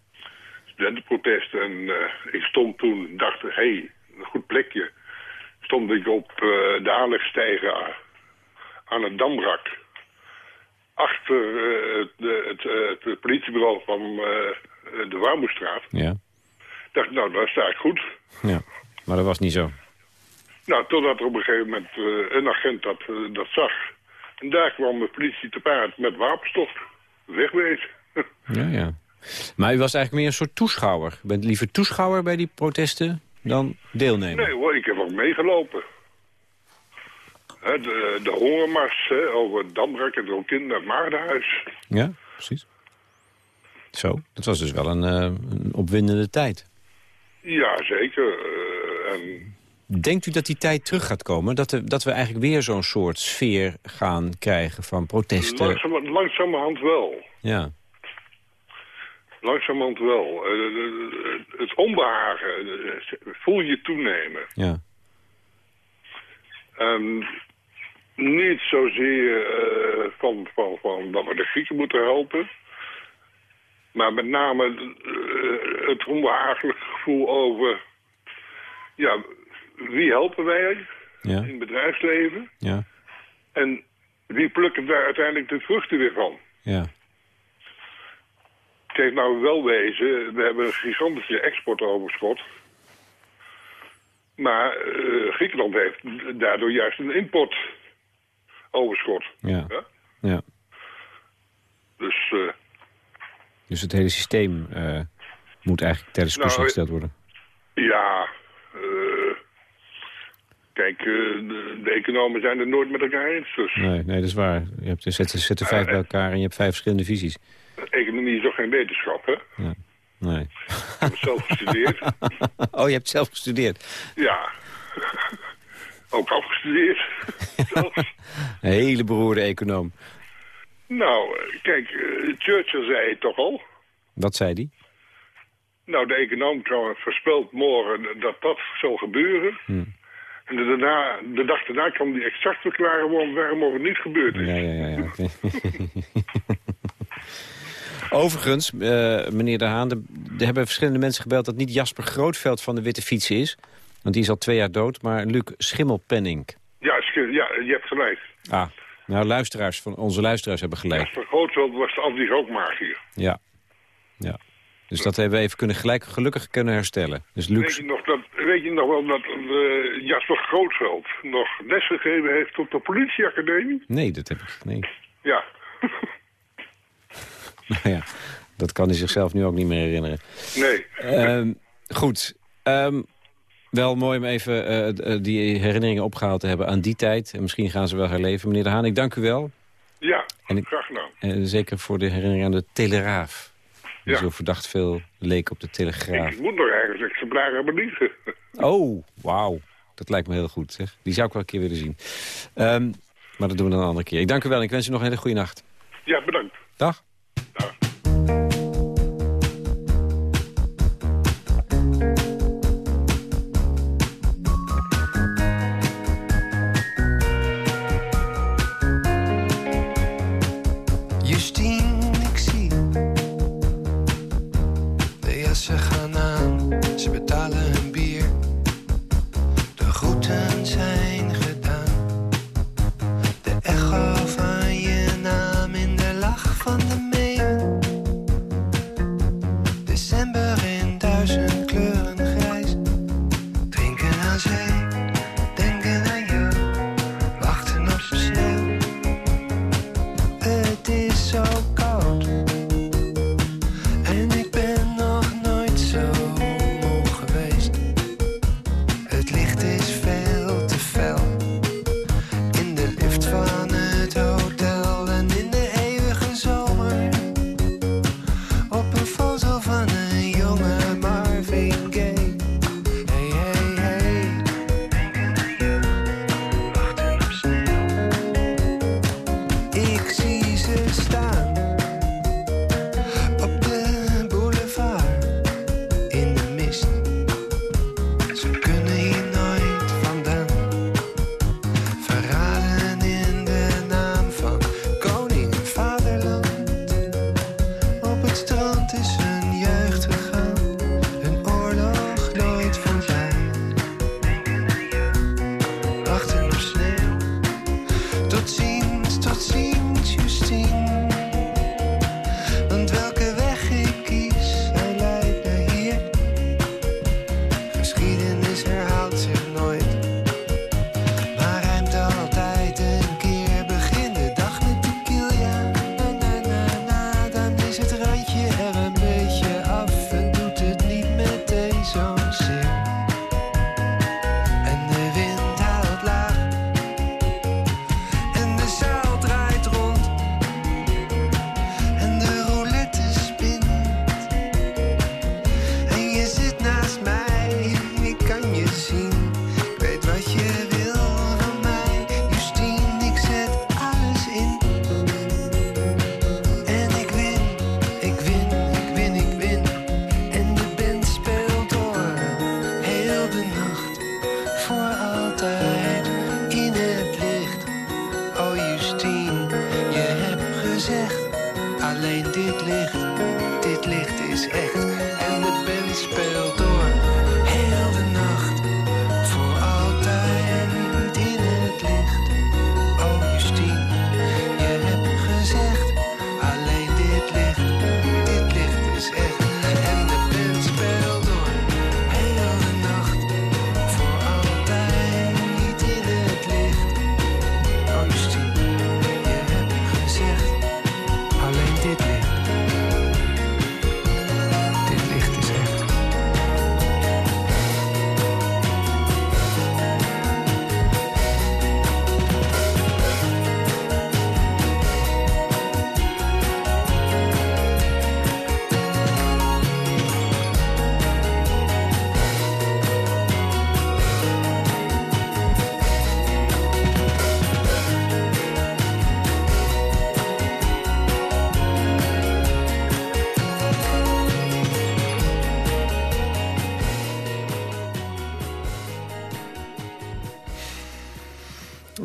studentenprotest. En ik stond toen, dacht, hé, hey, een goed plekje. Stond ik op de aanlegstijger aan, het Damrak. Achter eh, het, het, eh, het politiebureau van eh, de Warmoestraat. Ja. dacht, nou, daar sta ik goed. ja. Maar dat was niet zo. Nou, totdat er op een gegeven moment een agent dat, dat zag. En daar kwam de politie te paard met wapenstof. Wegwezen. Ja, ja. Maar u was eigenlijk meer een soort toeschouwer. U bent liever toeschouwer bij die protesten dan deelnemer. Nee hoor, ik heb ook meegelopen. De, de hongermars over het Damrak en ook in het Maagdenhuis. Ja, precies. Zo, dat was dus wel een, eh, een opwindende tijd. Ja, zeker. eh, en, Denkt u dat die tijd terug gaat komen? Dat, er, dat we eigenlijk weer zo'n soort sfeer gaan krijgen van protesten? langzaam, langzamerhand wel. Ja, Langzamerhand wel. Eh, het onbehagen eh, voel je toenemen. ja, En niet zozeer eh, van, van, van dat we de Grieken moeten helpen. Maar met name eh, het onbehagelijk gevoel over... Ja, wie helpen wij ja, in het bedrijfsleven? ja, En wie plukken daar uiteindelijk de vruchten weer van? ja. Kijk, nou wel wezen, we hebben een gigantische exportoverschot. Maar eh, Griekenland heeft daardoor juist een importoverschot. ja, Ja? ja. Dus eh, Dus het hele systeem eh, moet eigenlijk ter discussie Nou, gesteld worden. ja, eh, kijk, de, de economen zijn het nooit met elkaar eens. Dus Nee, nee, dat is waar. Je hebt, zet, zet er vijf bij elkaar en je hebt vijf verschillende visies. economie is ook geen wetenschap, hè? Ja. Nee. Ik heb zelf gestudeerd. Oh, je hebt zelf gestudeerd. ja, ook afgestudeerd. Een hele beroerde econoom. Nou, kijk, eh, Churchill zei het toch al. Wat zei die? Nou, de econoom kwam voorspelt morgen dat dat zal gebeuren. En de, daarna, de dag daarna kan hij exact verklaren waarom, waarom het niet gebeurd is. Ja, ja, ja. Overigens, eh, meneer De Haan, er er hebben verschillende mensen gebeld... dat niet Jasper Grootveld van de Witte Fiets is. Want die is al twee jaar dood, maar Luc Schimmelpenning. Ja, ja, je hebt gelijk. Ah, nou, luisteraars van onze luisteraars hebben gelijk. Jasper Grootveld was de anti-rookmagier. Ja. ja. Dus dat hebben we even kunnen gelijk gelukkig kunnen herstellen. Dus Weet je, nog dat, weet je nog wel dat eh, Jasper Grootveld nog lesgegeven heeft op de politieacademie? nee, dat heb ik, nee. Ja. Nou ja, dat kan hij zichzelf nu ook niet meer herinneren. Nee. Ehm, goed. Ehm, wel mooi om even eh, eh, die herinneringen opgehaald te hebben aan die tijd. En misschien gaan ze wel herleven. Meneer De Haan, ik dank u wel. Ja, ik- graag gedaan. En zeker voor de herinnering aan de Telegraaf. Die Ja. zo verdacht veel leek op de Telegraaf. Ik moet nog ergens exemplaren hebben liggen. Oh, wauw. Dat lijkt me heel goed. Zeg. Die zou ik wel een keer willen zien. Ehm, maar dat doen we dan een andere keer. Ik dank u wel en ik wens u nog een hele goede nacht. Ja, bedankt. Dag.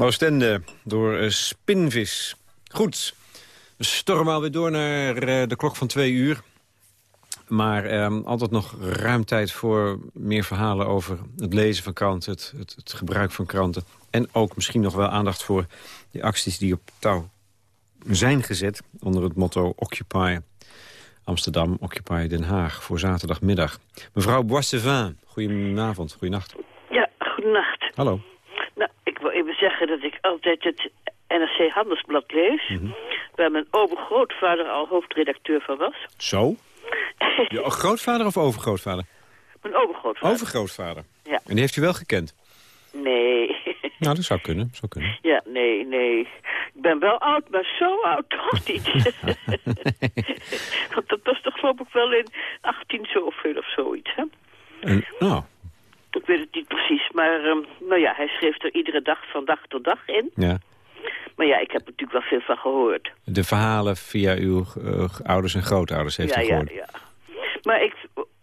Oostende door eh, Spinvis. Goed, we stormen alweer door naar eh, de klok van twee uur. Maar eh, altijd nog ruim tijd voor meer verhalen over het lezen van kranten... Het, het, het gebruik van kranten. En ook misschien nog wel aandacht voor die acties die op touw zijn gezet... onder het motto Occupy Amsterdam, Occupy Den Haag voor zaterdagmiddag. Mevrouw Boissevin, goedenavond, goedenacht. Ja, goedenacht. Hallo. Nou, ik wil even zeggen dat ik altijd het NRC Handelsblad lees... Mhm. waar mijn overgrootvader al hoofdredacteur van was. Zo? Je grootvader of overgrootvader? Mijn overgrootvader. Overgrootvader. Ja. En die heeft u wel gekend? Nee. Nou, dat zou kunnen, zou kunnen. ja, nee, nee. Ik ben wel oud, maar zo oud toch niet. Want dat was toch geloof ik wel in 18 zoveel of zoiets, hè? En, nou, Ik weet het niet precies, maar ehm, nou ja, hij schreef er iedere dag van dag tot dag in. ja. Maar ja, ik heb er natuurlijk wel veel van gehoord. De verhalen via uw eh, ouders en grootouders heeft ja, u ja, gehoord. ja. Maar ik,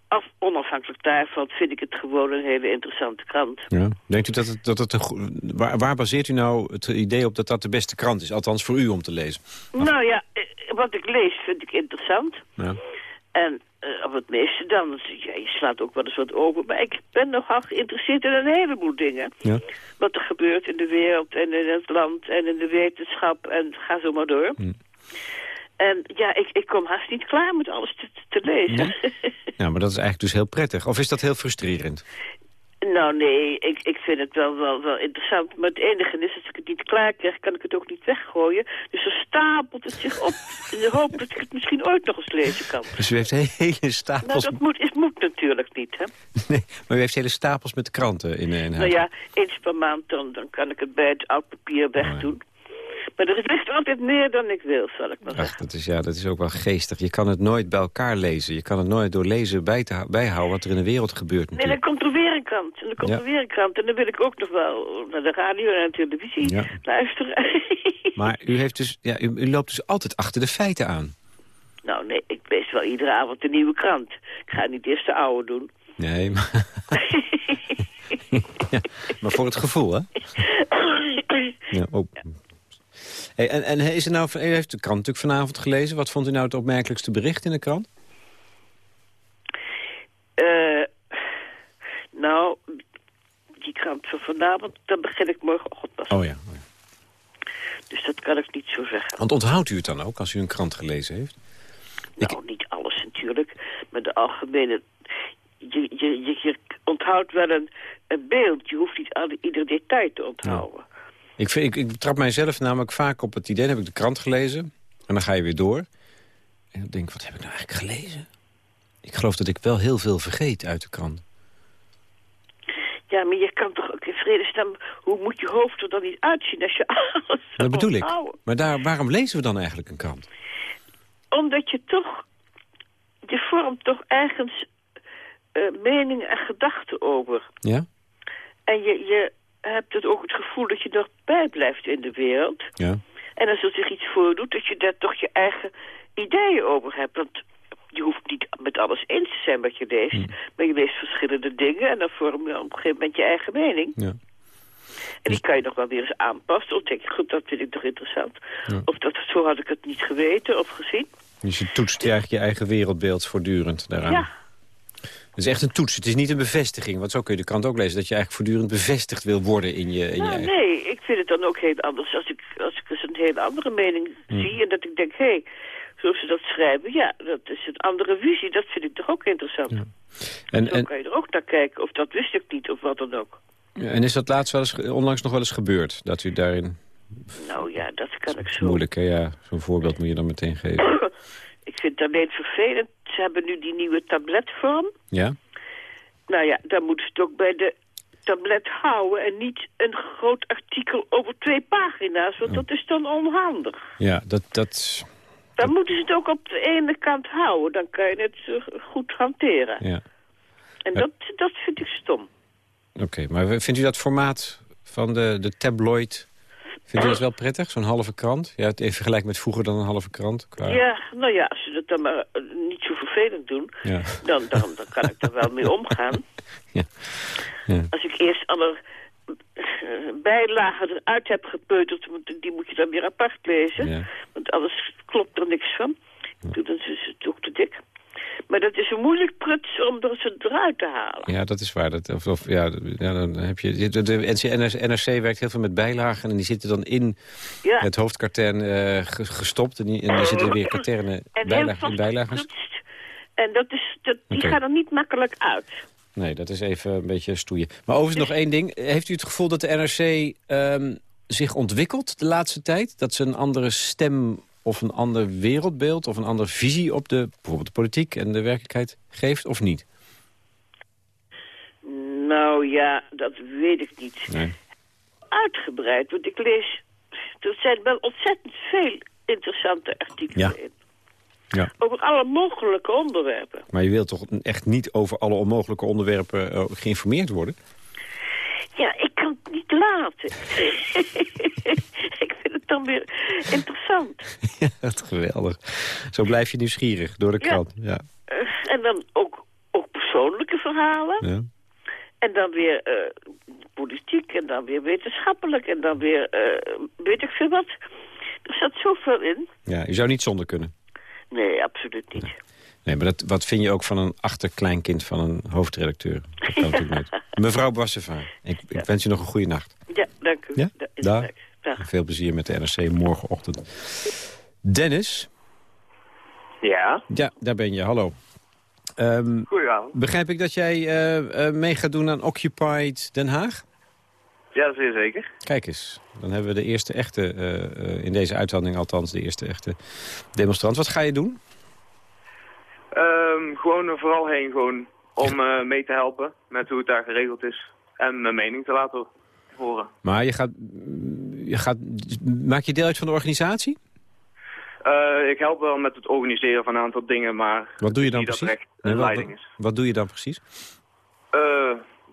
af, onafhankelijk daarvan vind ik het gewoon een hele interessante krant. Ja. Denkt u dat het, dat het een waar, waar baseert u nou het idee op dat dat de beste krant is? Althans voor u om te lezen. Nou ja, eh, wat ik lees vind ik interessant. Ja. En eh, op het meeste dan, ja, je slaat ook wel eens wat over. Maar ik ben nogal geïnteresseerd in een heleboel dingen. Ja. Wat er gebeurt in de wereld en in het land en in de wetenschap en ga zo maar door. Hm. En ja, ik, ik kom haast niet klaar met alles te, te lezen. ja, maar dat is eigenlijk dus heel prettig. Of is dat heel frustrerend? Nou nee, ik, ik vind het wel, wel, wel interessant. Maar het enige is, als ik het niet klaar krijg, kan ik het ook niet weggooien. Dus dan stapelt het zich op in de hoop dat ik het misschien ooit nog eens lezen kan. Dus u heeft hele Nou, stapels... dat moet, is, moet natuurlijk niet, hè. Nee, maar u heeft hele stapels met kranten in, in huis. Nou ja, eens per maand dan, dan kan ik het bij het oud papier wegdoen. Maar er ligt altijd meer dan ik wil, zal ik maar Ach, zeggen. dat is, ja, dat is ook wel geestig. Je kan het nooit bij elkaar lezen. Je kan het nooit door lezen bij te, hou- bijhouden wat er in de wereld gebeurt Nee, dan komt er weer een krant. En dan komt Ja. er weer een krant. En dan wil ik ook nog wel naar de radio en naar de televisie Ja. luisteren. Maar u, heeft dus, ja, u, u loopt dus altijd achter de feiten aan. nou nee, ik lees wel iedere avond een nieuwe krant. Ik ga niet eerst de oude doen. Nee, maar... ja, maar voor het gevoel, hè? Ja, oh. Hey, en, en is er nou, u heeft de krant natuurlijk vanavond gelezen. Wat vond u nou het opmerkelijkste bericht in de krant? Eh, nou, die krant van vanavond, daar begin ik morgenochtend pas. Oh ja. oh ja. Dus dat kan ik niet zo zeggen. Want onthoudt u het dan ook als u een krant gelezen heeft? Nou, niet alles natuurlijk. Maar de algemene... Je, je, je, je onthoudt wel een, een beeld. Je hoeft niet alle, ieder detail te onthouden. Ik, vind, ik, ik betrap mijzelf namelijk vaak op het idee... dan heb ik de krant gelezen en dan ga je weer door. En dan denk ik, wat heb ik nou eigenlijk gelezen? Ik geloof dat ik wel heel veel vergeet uit de krant. Ja, maar je kan toch ook in vredesnaam... Hoe moet je hoofd er dan niet uitzien als je alles Dat bedoel ik. Maar daar, waarom lezen we dan eigenlijk een krant? Omdat je toch... Je vormt toch ergens eh, meningen en gedachten over. Ja? En je, je hebt het ook het gevoel dat je nog bijblijft in de wereld. Ja. En als er zich iets voordoet, dat je daar toch je eigen ideeën over hebt. Want je hoeft niet met alles eens te zijn wat je leest. Hm. Maar je leest verschillende dingen en dan vorm je op een gegeven moment je eigen mening. ja. En die kan je nog wel weer eens aanpassen. Of denk je, goed, dat vind ik toch interessant. Ja. Of dat, zo had ik het niet geweten of gezien. Dus je toetst je eigenlijk je eigen wereldbeeld voortdurend daaraan. Ja, is echt een toets, het is niet een bevestiging. Want zo kun je de krant ook lezen, dat je eigenlijk voortdurend bevestigd wil worden in je, in nou, nee, ik vind het dan ook heel anders als ik, als ik eens een hele andere mening Hm. zie. En dat ik denk, hé, hey, zoals ze dat schrijven, ja, dat is een andere visie. Dat vind ik toch ook interessant. En, Zo en, kan je er ook naar kijken, of dat wist ik niet, of wat dan ook. en is dat laatst wel eens, onlangs nog wel eens gebeurd? Dat u daarin... Nou ja, dat kan ik zo. Moeilijk, hè? Ja, zo'n voorbeeld moet je dan meteen geven. ik vind het alleen vervelend. Ze hebben nu die nieuwe tabletvorm. Ja? Nou ja, dan moeten ze het ook bij de tablet houden... en niet een groot artikel over twee pagina's, want dat is dan onhandig. Ja, dat... dat Dan moeten ze het ook op de ene kant houden. Dan kan je het eh, goed hanteren. ja. En dat, dat vind ik stom. Oké, maar vindt u dat formaat van de, de tabloid... Vindt u dat wel prettig, zo'n halve krant? Ja, het even vergelijk met vroeger dan een halve krant. Qua... Ja, nou ja, als ze dat dan maar eh, niet zo vervelend doen... Ja. Dan, dan, dan kan ik er wel mee omgaan. Ja. Ja. Als ik eerst alle eh, bijlagen eruit heb gepeuterd... die moet je dan weer apart lezen. Ja. Want anders klopt er niks van. Dan is het ook te dik. Maar dat is een moeilijk pruts om er ze eruit te halen. Ja, dat is waar. Dat, of, of, ja, ja, dan heb je, de, de NRC, NRC werkt heel veel met bijlagen... en die zitten dan in Ja. het hoofdkatern eh, ge- gestopt... en die, en die zitten weer katerne En heel bijlagen, in bijlagen. En dat is, dat, die Oké. gaan er niet makkelijk uit. Nee, dat is even een beetje stoeien. Maar overigens nog één ding. Heeft u het gevoel dat de NRC ehm, zich ontwikkelt de laatste tijd? Dat ze een andere stem of een ander wereldbeeld... of een andere visie op de, bijvoorbeeld de politiek en de werkelijkheid geeft of niet? Nou ja, dat weet ik niet. Nee. Uitgebreid, want ik lees... Er zijn wel ontzettend veel interessante artikelen Ja. in. Ja. Over alle mogelijke onderwerpen. Maar je wilt toch echt niet over alle onmogelijke onderwerpen eh, geïnformeerd worden? Ja, niet laten. ik vind het dan weer interessant. ja, geweldig. Zo blijf je nieuwsgierig door de krant. Ja. Eh, en dan ook, ook persoonlijke verhalen. Ja. En dan weer eh, politiek en dan weer wetenschappelijk en dan weer eh, weet ik veel wat. Er zat zoveel in. ja, je zou niet zonder kunnen. Nee, absoluut niet. Nee, maar dat, wat vind je ook van een achterkleinkind van een hoofdredacteur? Dat kan natuurlijk niet. Mevrouw Basseva, ik, ik wens je nog een goede nacht. Ja, dank u. Ja? Da- Dag. dag. Dag. Veel plezier met de NRC morgenochtend. Dennis? Ja, Ja, daar ben je. Hallo. Ehm, goedenavond. begrijp ik dat jij eh, eh, mee gaat doen aan Occupied Den Haag? Ja, zeer zeker. Kijk eens, dan hebben we de eerste echte, eh, eh, in deze uitzending althans, de eerste echte demonstrant. Wat ga je doen? Ehm, gewoon er vooral heen gewoon om eh, mee te helpen met hoe het daar geregeld is. En mijn mening te laten horen. Maar je gaat, je gaat, maak je deel uit van de organisatie? Eh, ik help wel met het organiseren van een aantal dingen, maar Wat doe je dan precies? Nee, wat, is. wat doe je dan precies? Eh,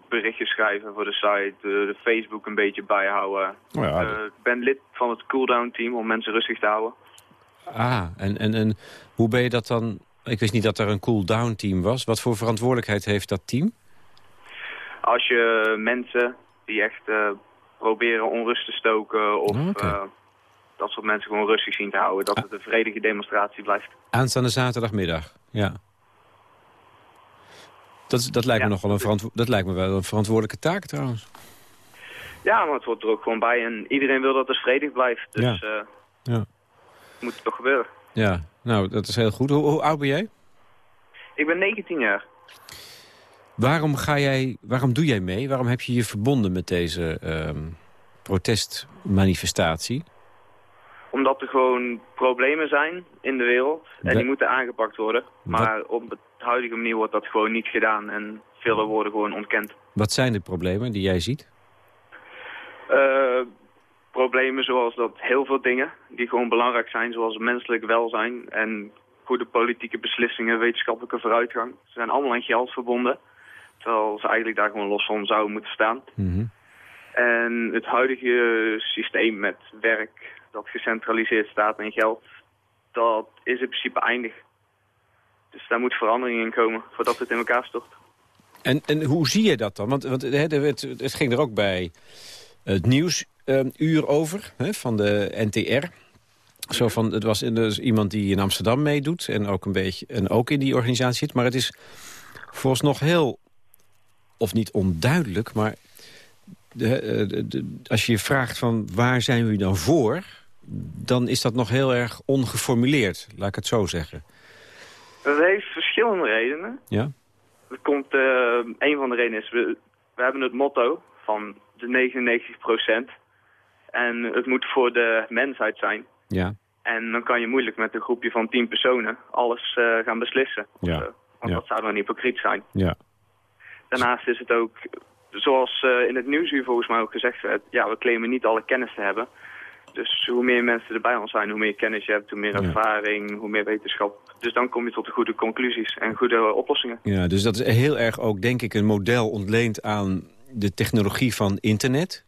berichtjes schrijven voor de site, de Facebook een beetje bijhouden. Oh ja, ik ben lid van het cooldown team om mensen rustig te houden. Ah, en, en, en hoe ben je dat dan... Ik wist niet dat er een cool-down team was. Wat voor verantwoordelijkheid heeft dat team? Als je mensen die echt eh, proberen onrust te stoken of Oh, eh, dat soort mensen gewoon rustig zien te houden, dat het een vredige demonstratie blijft. Aanstaande zaterdagmiddag, ja. Dat, dat, lijkt me Ja. nog wel een verantwo- dat lijkt me wel een verantwoordelijke taak trouwens. Ja, maar het hoort er ook gewoon bij en iedereen wil dat het vredig blijft. Dus Ja. eh, Ja. moet het toch gebeuren. Ja, nou, dat is heel goed. Hoe, hoe oud ben jij? Ik ben 19 jaar. Waarom, ga jij, waarom doe jij mee? Waarom heb je je verbonden met deze ehm, protestmanifestatie? Omdat er gewoon problemen zijn in de wereld en die moeten aangepakt worden. Wat- Maar op de huidige manier wordt dat gewoon niet gedaan en vele worden gewoon ontkend. Wat zijn de problemen die jij ziet? Eh, problemen zoals dat heel veel dingen die gewoon belangrijk zijn, zoals menselijk welzijn en goede politieke beslissingen, wetenschappelijke vooruitgang. Ze zijn allemaal aan geld verbonden, terwijl ze eigenlijk daar gewoon los van zouden moeten staan. Mhm. En het huidige systeem met werk dat gecentraliseerd staat en geld, dat is in principe eindig. Dus daar moet verandering in komen voordat het in elkaar stort. En, en hoe zie je dat dan? Want, want werd- het ging er ook bij het nieuwsuur over hè, van de NTR. Zo van, het was in- dus iemand die in Amsterdam meedoet en ook, een beetje, en ook in die organisatie zit. Maar het is volgens nog heel, of niet onduidelijk, maar de, eh, de- de- als je je vraagt van waar zijn we dan voor... dan is dat nog heel erg ongeformuleerd, laat ik het zo zeggen. Dat heeft verschillende redenen. Ja? Het komt, eh, een van de redenen is, we, we hebben het motto van de 99 En het moet voor de mensheid zijn. Ja. En dan kan je moeilijk met een groepje van 10 personen alles eh, gaan beslissen. Ja. Eh, want Ja. dat zou dan hypocriet zijn. Ja. Daarnaast is het ook, zoals eh, in het nieuws hier volgens mij ook gezegd werd, ja, we claimen niet alle kennis te hebben. Dus hoe meer mensen er bij ons zijn, hoe meer kennis je hebt, hoe meer Ja. ervaring, hoe meer wetenschap. Dus dan kom je tot de goede conclusies en goede oplossingen. Ja, dus dat is heel erg ook, denk ik, een model ontleend aan de technologie van internet.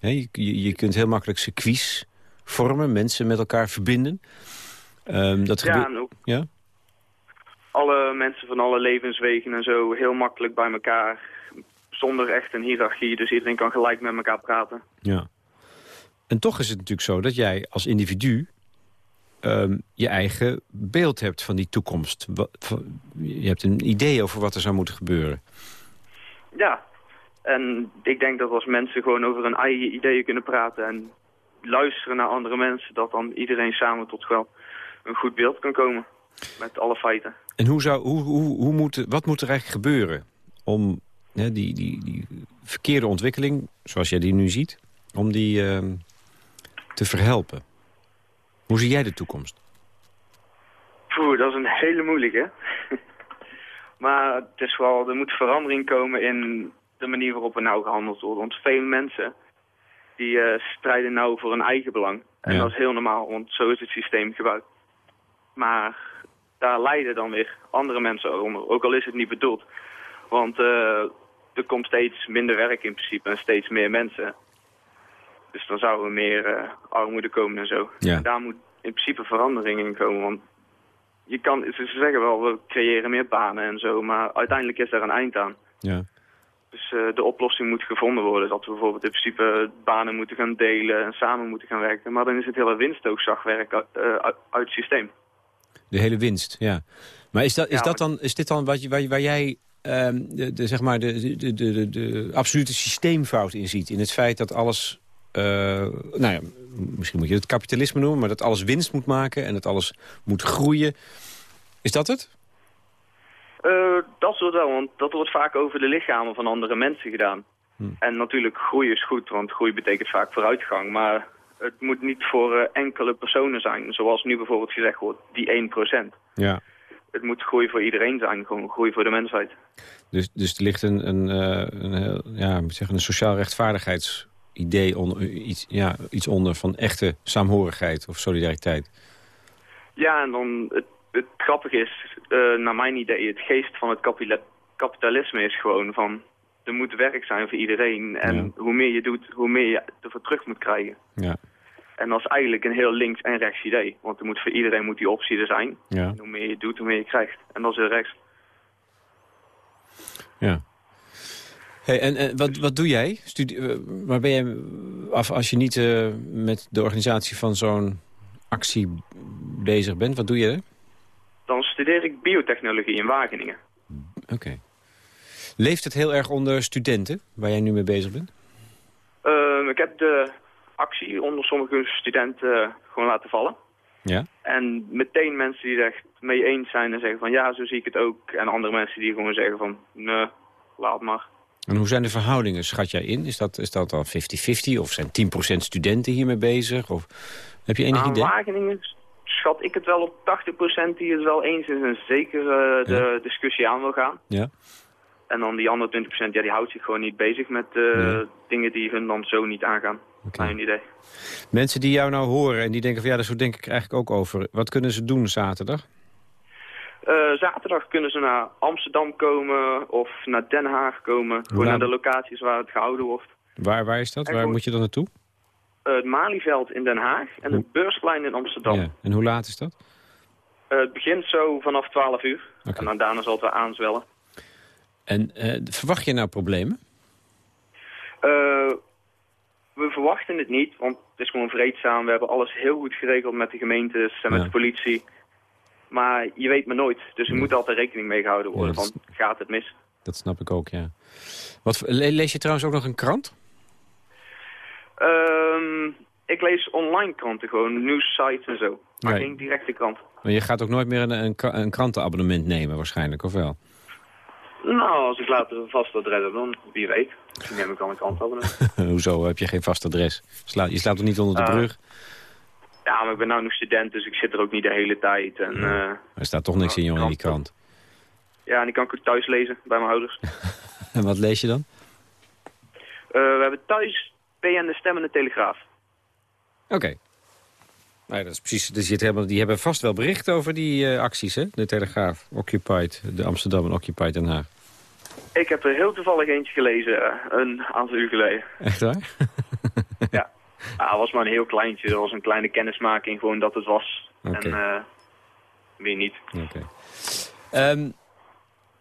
Je, kunt heel makkelijk circuits vormen, mensen met elkaar verbinden. Ehm, dat Ja, gebeurt... en ook Ja? alle mensen van alle levenswegen en zo heel makkelijk bij elkaar. Zonder echt een hiërarchie, dus iedereen kan gelijk met elkaar praten. ja. En toch is het natuurlijk zo dat jij als individu... ehm, je eigen beeld hebt van die toekomst. Je hebt een idee over wat er zou moeten gebeuren. Ja, en ik denk dat als mensen gewoon over hun eigen ideeën kunnen praten en luisteren naar andere mensen, dat dan iedereen samen tot wel een goed beeld kan komen. met alle feiten. En hoe zou, hoe, hoe, hoe moet, wat moet er eigenlijk gebeuren om hè, die, die, die verkeerde ontwikkeling, zoals jij die nu ziet, om die ehm, te verhelpen? Hoe zie jij de toekomst? Poeh, dat is een hele moeilijke. maar het is vooral, er moet verandering komen in de manier waarop er nou gehandeld wordt. Want veel mensen die eh, strijden nou voor hun eigen belang. En Ja. dat is heel normaal, want zo is het systeem gebouwd. Maar daar lijden dan weer andere mensen onder, ook al is het niet bedoeld. Want eh, er komt steeds minder werk in principe en steeds meer mensen. Dus dan zou er meer eh, armoede komen en zo. Ja. En daar moet in principe verandering in komen, want je kan, ze zeggen wel, we creëren meer banen en zo, maar uiteindelijk is er een eind aan. Ja. Dus eh, de oplossing moet gevonden worden. Dat we bijvoorbeeld in principe banen moeten gaan delen en samen moeten gaan werken. Maar dan is het hele winstoogslagwerk uit, eh, uit, uit het systeem. De hele winst, ja. Maar is, dat, is, Ja, dat dan, is dit dan wat waar, waar jij ehm, de, de, zeg maar de, de, de, de, de absolute systeemfout in ziet? In het feit dat alles, eh, nou ja, misschien moet je het kapitalisme noemen... maar dat alles winst moet maken en dat alles moet groeien. Is dat het? Eh, dat soort wel, want dat wordt vaak over de lichamen van andere mensen gedaan. En natuurlijk, groei is goed, want groei betekent vaak vooruitgang. Maar het moet niet voor eh, enkele personen zijn, zoals nu bijvoorbeeld gezegd wordt, die 1%. Ja. Het moet groei voor iedereen zijn, gewoon groei voor de mensheid. Dus, dus er ligt een, een, eh, een, heel, ja, zeggen, een sociaal rechtvaardigheidsidee onder, iets, ja, iets onder van echte saamhorigheid of solidariteit. Ja, en dan het, het grappige is, eh, naar mijn idee, het geest van het kapitalisme is gewoon van... er moet werk zijn voor iedereen. En Ja. hoe meer je doet, hoe meer je ervoor terug moet krijgen. Ja. En dat is eigenlijk een heel links- en rechts idee. Want er moet voor iedereen moet die optie er zijn. Ja. En hoe meer je doet, hoe meer je krijgt. En dat is heel rechts. Ja. Hey, en, en wat, wat doe jij? Studie, eh, waar ben je af als je niet eh, met de organisatie van zo'n actie bezig bent? Wat doe je er? Studeer ik biotechnologie in Wageningen. Oké. Leeft het heel erg onder studenten, waar jij nu mee bezig bent? Ehm, ik heb de actie onder sommige studenten gewoon laten vallen. Ja. En meteen mensen die er echt mee eens zijn en zeggen van ja, zo zie ik het ook. En andere mensen die gewoon zeggen van nee, laat maar. En hoe zijn de verhoudingen? Schat jij in? Is dat, is dat dan 50-50? Of zijn 10% studenten hiermee bezig? Of heb je enig Aan idee? Wageningen schat ik het wel op 80% die het wel eens is en zeker eh, de discussie aan wil gaan. Ja. En dan die andere 20% ja, die houdt zich gewoon niet bezig met eh, Nee. dingen die hun dan zo niet aangaan. Naar hun idee. Mensen die jou nou horen en die denken van ja, daar zo denk ik eigenlijk ook over. Wat kunnen ze doen zaterdag? Eh, zaterdag kunnen ze naar Amsterdam komen of naar Den Haag komen. Gewoon naar de locaties waar het gehouden wordt. Waar, waar is dat? En Waar moet je dan naartoe? Eh, het Malieveld in Den Haag en het Beursplein in Amsterdam. Ja. En hoe laat is dat? Eh, het begint zo vanaf 12 uur. En dan daarna zal het weer aanzwellen. En eh, verwacht je nou problemen? Eh, we verwachten het niet, want het is gewoon vreedzaam. We hebben alles heel goed geregeld met de gemeentes en met de politie. Maar je weet maar nooit. Dus er moet altijd rekening mee gehouden worden. Ja, dat van, gaat het mis? Dat snap ik ook, ja. Wat, le- lees je trouwens ook nog een krant? Ehm, ik lees online kranten gewoon, nieuwssites en zo. Maar Nee. geen directe krant. Maar je gaat ook nooit meer een, een, een krantenabonnement nemen waarschijnlijk, of wel? Nou, als ik later een vast adres heb, dan wie weet. Misschien neem ik dan een krant abonnement. Hoezo, heb je geen vast adres? Sla, je slaapt er niet onder de Ah. brug? Ja, maar ik ben nou nog student, dus ik zit er ook niet de hele tijd. En, eh, Er staat toch niks in, jongen, in die krant. ja, en die kan ik ook thuis lezen bij mijn ouders. En wat lees je dan? Eh, we hebben thuis PN de Stem en de Telegraaf. Oké. Nou, dat is precies, je hebt helemaal, die hebben vast wel bericht over die eh, acties, hè? De Telegraaf, Occupied, de Amsterdam en Occupied Den Haag. Ik heb er heel toevallig eentje gelezen, eh, een aantal uur geleden. Echt waar? ja. Ah, het was maar een heel kleintje, dat was een kleine kennismaking, gewoon dat het was. En eh wie niet. Oké. Ehm,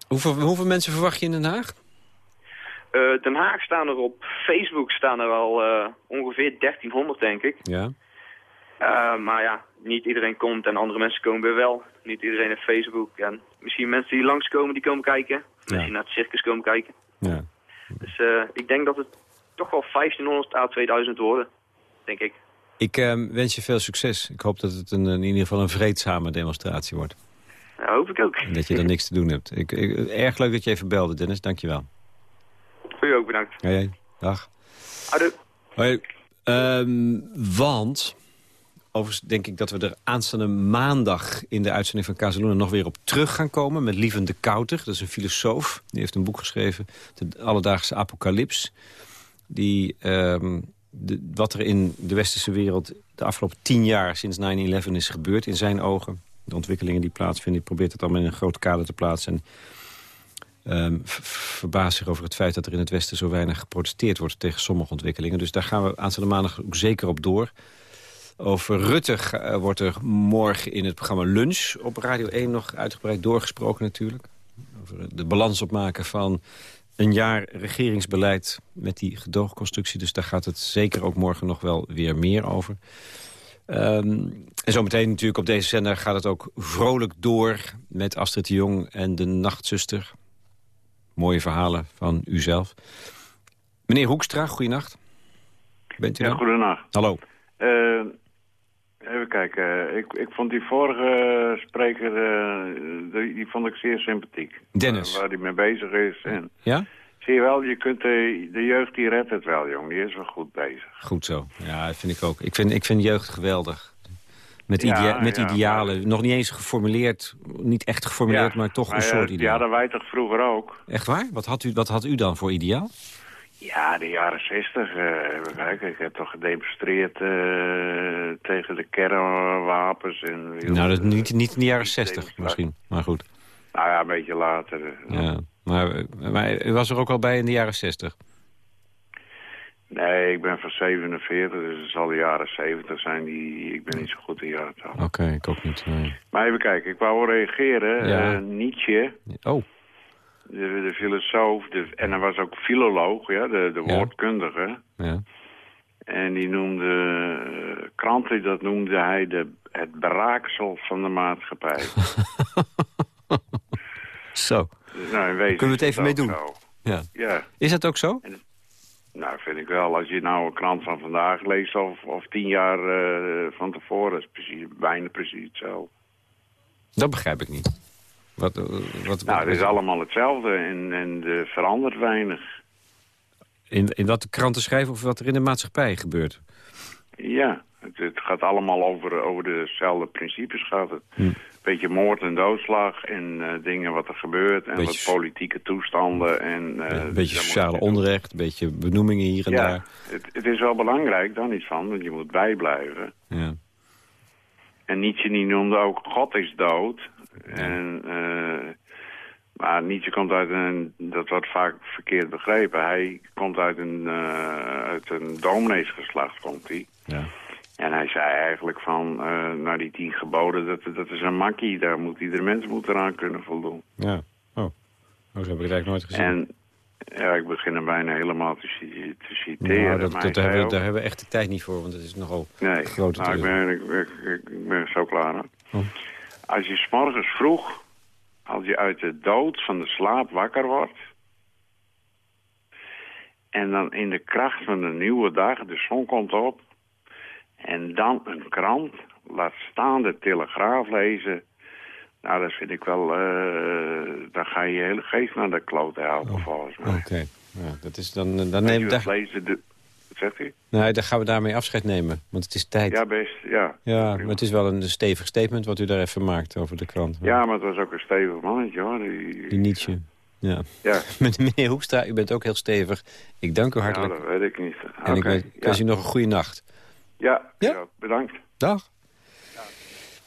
hoeveel, hoeveel mensen verwacht je in Den Haag? Eh, Den Haag staan er op Facebook staan er al eh, ongeveer 1300, denk ik. Ja. Eh, maar ja, niet iedereen komt en andere mensen komen weer wel. Niet iedereen heeft Facebook. En misschien mensen die langskomen, die komen kijken. Ja. die naar het circus komen kijken. ja. Dus ik denk dat het toch wel 1500 à 2000 worden, denk ik. Ik wens je veel succes. Ik hoop dat het een, in ieder geval een vreedzame demonstratie wordt. Dat hoop ik ook. En dat je dan niks te doen hebt. Ik, ik- erg leuk dat je even belde, Dennis. Dankjewel. U ook bedankt. Hoi. Dag. Hoi. Ehm, want, overigens denk ik dat we er aanstaande maandag... in de uitzending van Casaluna nog weer op terug gaan komen... met Lieven de Kouter, dat is een filosoof. Die heeft een boek geschreven, De Alledaagse Apocalyps. Die ehm, de, wat er in de westerse wereld de afgelopen tien jaar... sinds 9-11 is gebeurd in zijn ogen. De ontwikkelingen die plaatsvinden. Die probeert het allemaal in een groot kader te plaatsen... En verbaast zich over het feit dat er in het Westen zo weinig geprotesteerd wordt tegen sommige ontwikkelingen. Dus daar gaan we aanstaande maandag ook zeker op door. Over Rutte eh, wordt er morgen in het programma Lunch op Radio 1 nog uitgebreid doorgesproken natuurlijk. Over de balans opmaken van een jaar regeringsbeleid met die gedoogconstructie. Dus daar gaat het zeker ook morgen nog wel weer meer over. Ehm, en zometeen natuurlijk op deze zender gaat het ook vrolijk door... met Astrid de Jong en de Nachtzuster. Mooie verhalen van uzelf. Meneer Hoekstra, goeienacht. Bent u Ja, goedenacht. Hallo. Eh, even kijken. Ik, ik vond die vorige spreker, eh, die, vond ik zeer sympathiek. Dennis. Waar, waar hij mee bezig is. En, Ja? zie je wel, je kunt de, de jeugd die redt het wel, jong. Die is wel goed bezig. Goed zo. Ja, dat vind ik ook. Ik vind, ik vind jeugd geweldig. Met, Ja, idea- met ja, idealen. Nog niet eens geformuleerd. Niet echt geformuleerd, maar toch een eh, soort Die ideaal. hadden wij toch vroeger ook? Echt waar? Wat had, u, wat had u dan voor ideaal? Ja, de jaren zestig. eh, kijken. Ik heb toch gedemonstreerd eh, tegen de kernwapens. En, nou, dat, niet, niet in de jaren zestig misschien. Maar goed. Nou ja, een beetje later. eh. Ja. Maar, maar u was er ook al bij in de jaren zestig. Nee, ik ben van 47, dus het zal de jaren 70 zijn. Die, ik ben niet zo goed in jaartal. Oké, ik ook niet. nee. Maar even kijken, ik wou wel reageren. Ja. Eh, Nietzsche, Oh, de, de filosoof, de, en hij was ook filoloog, ja, de, de woordkundige. ja. En die noemde, eh, kranten, dat noemde hij de, het braaksel van de maatschappij. Zo. nou, Kunnen we het even mee doen? Ja. Ja, Is dat ook zo? Nou vind ik wel. Als je nou een krant van vandaag leest of, of tien jaar eh, van tevoren, is precies, bijna precies hetzelfde. Dat begrijp ik niet. Wat, eh, wat, Nou, het is allemaal hetzelfde en, en er verandert weinig. in, in wat de kranten schrijven of wat er in de maatschappij gebeurt? Ja, het, het gaat allemaal over, over dezelfde principes. Gaat het. Hm. Beetje moord en doodslag en eh, dingen wat er gebeurt. En Beetje- wat politieke toestanden. En, eh, een beetje daar sociale onrecht, een beetje benoemingen hier en Ja, daar. het, het is wel belangrijk, daar niet van, want je moet bijblijven. Ja. En Nietzsche die noemde ook God is dood. En, eh, maar Nietzsche komt uit een, dat wordt vaak verkeerd begrepen. Hij komt uit een, uit een domineesgeslacht, komt hij. Ja. En hij zei eigenlijk van, eh naar die tien geboden, dat, dat is een makkie. Daar moet iedere mens moet eraan kunnen voldoen. ja. Oh. oh, zo heb ik het eigenlijk nooit gezien. En ja, ik begin hem bijna helemaal te, te citeren. Nou, dat, dat, hebben, daar hebben we echt de tijd niet voor, want het is nogal Nee, grote nou, ik, ben, ik, ik, ik ben zo klaar. Oh. Als je s'morgens vroeg, als je uit de dood van de slaap wakker wordt... en dan in de kracht van de nieuwe dag, de zon komt op... en dan een krant, laat staan de telegraaf lezen... nou, dat vind ik wel... eh dan ga je je hele geest naar de klote helpen, volgens mij. Oké, ja, dat is dan, dan neem, daar, lezen, de, wat zegt u? nee, daar gaan we daarmee afscheid nemen, want het is tijd. Ja, best, ja. Ja, maar het is wel een stevig statement wat u daar even maakt over de krant. Ja, maar het was ook een stevig mannetje, hoor. Die, Die Nietzsche. Ja. Ja. Meneer Hoekstra, u bent ook heel stevig. Ik dank u hartelijk. Ja, dat weet ik niet. en ik wens- ik wens ja. u nog een goede nacht. Ja, Ja? ja, bedankt. Dag.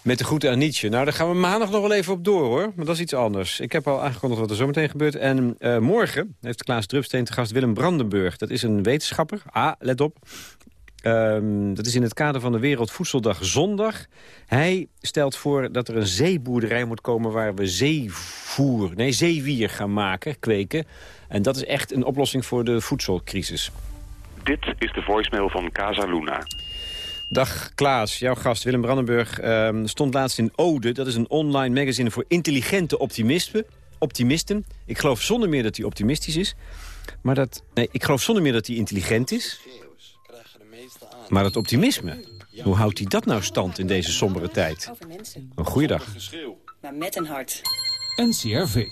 Met de groeten aan Nietzsche. Nou, daar gaan we maandag nog wel even op door, hoor. Maar dat is iets anders. Ik heb al aangekondigd wat er zometeen gebeurt. En eh, morgen heeft Klaas Drupsteen te gast Willem Brandenburg. Dat is een wetenschapper. Ah, let op. Ehm, dat is in het kader van de Wereldvoedseldag zondag. Hij stelt voor dat er een zeeboerderij moet komen... waar we zeevoer, nee, zeewier gaan maken, kweken. En dat is echt een oplossing voor de voedselcrisis. Dit is de voicemail van Casa Luna. Dag Klaas, jouw gast Willem Brandenburg ehm, stond laatst in Ode. Dat is een online magazine voor intelligente optimisme, optimisten. Ik geloof zonder meer dat hij optimistisch is. Maar dat, nee, ik geloof zonder meer dat hij intelligent is. Maar dat optimisme, hoe houdt hij dat nou stand in deze sombere tijd? Een goeiedag. Geschreeuw maar met een hart. NCRV.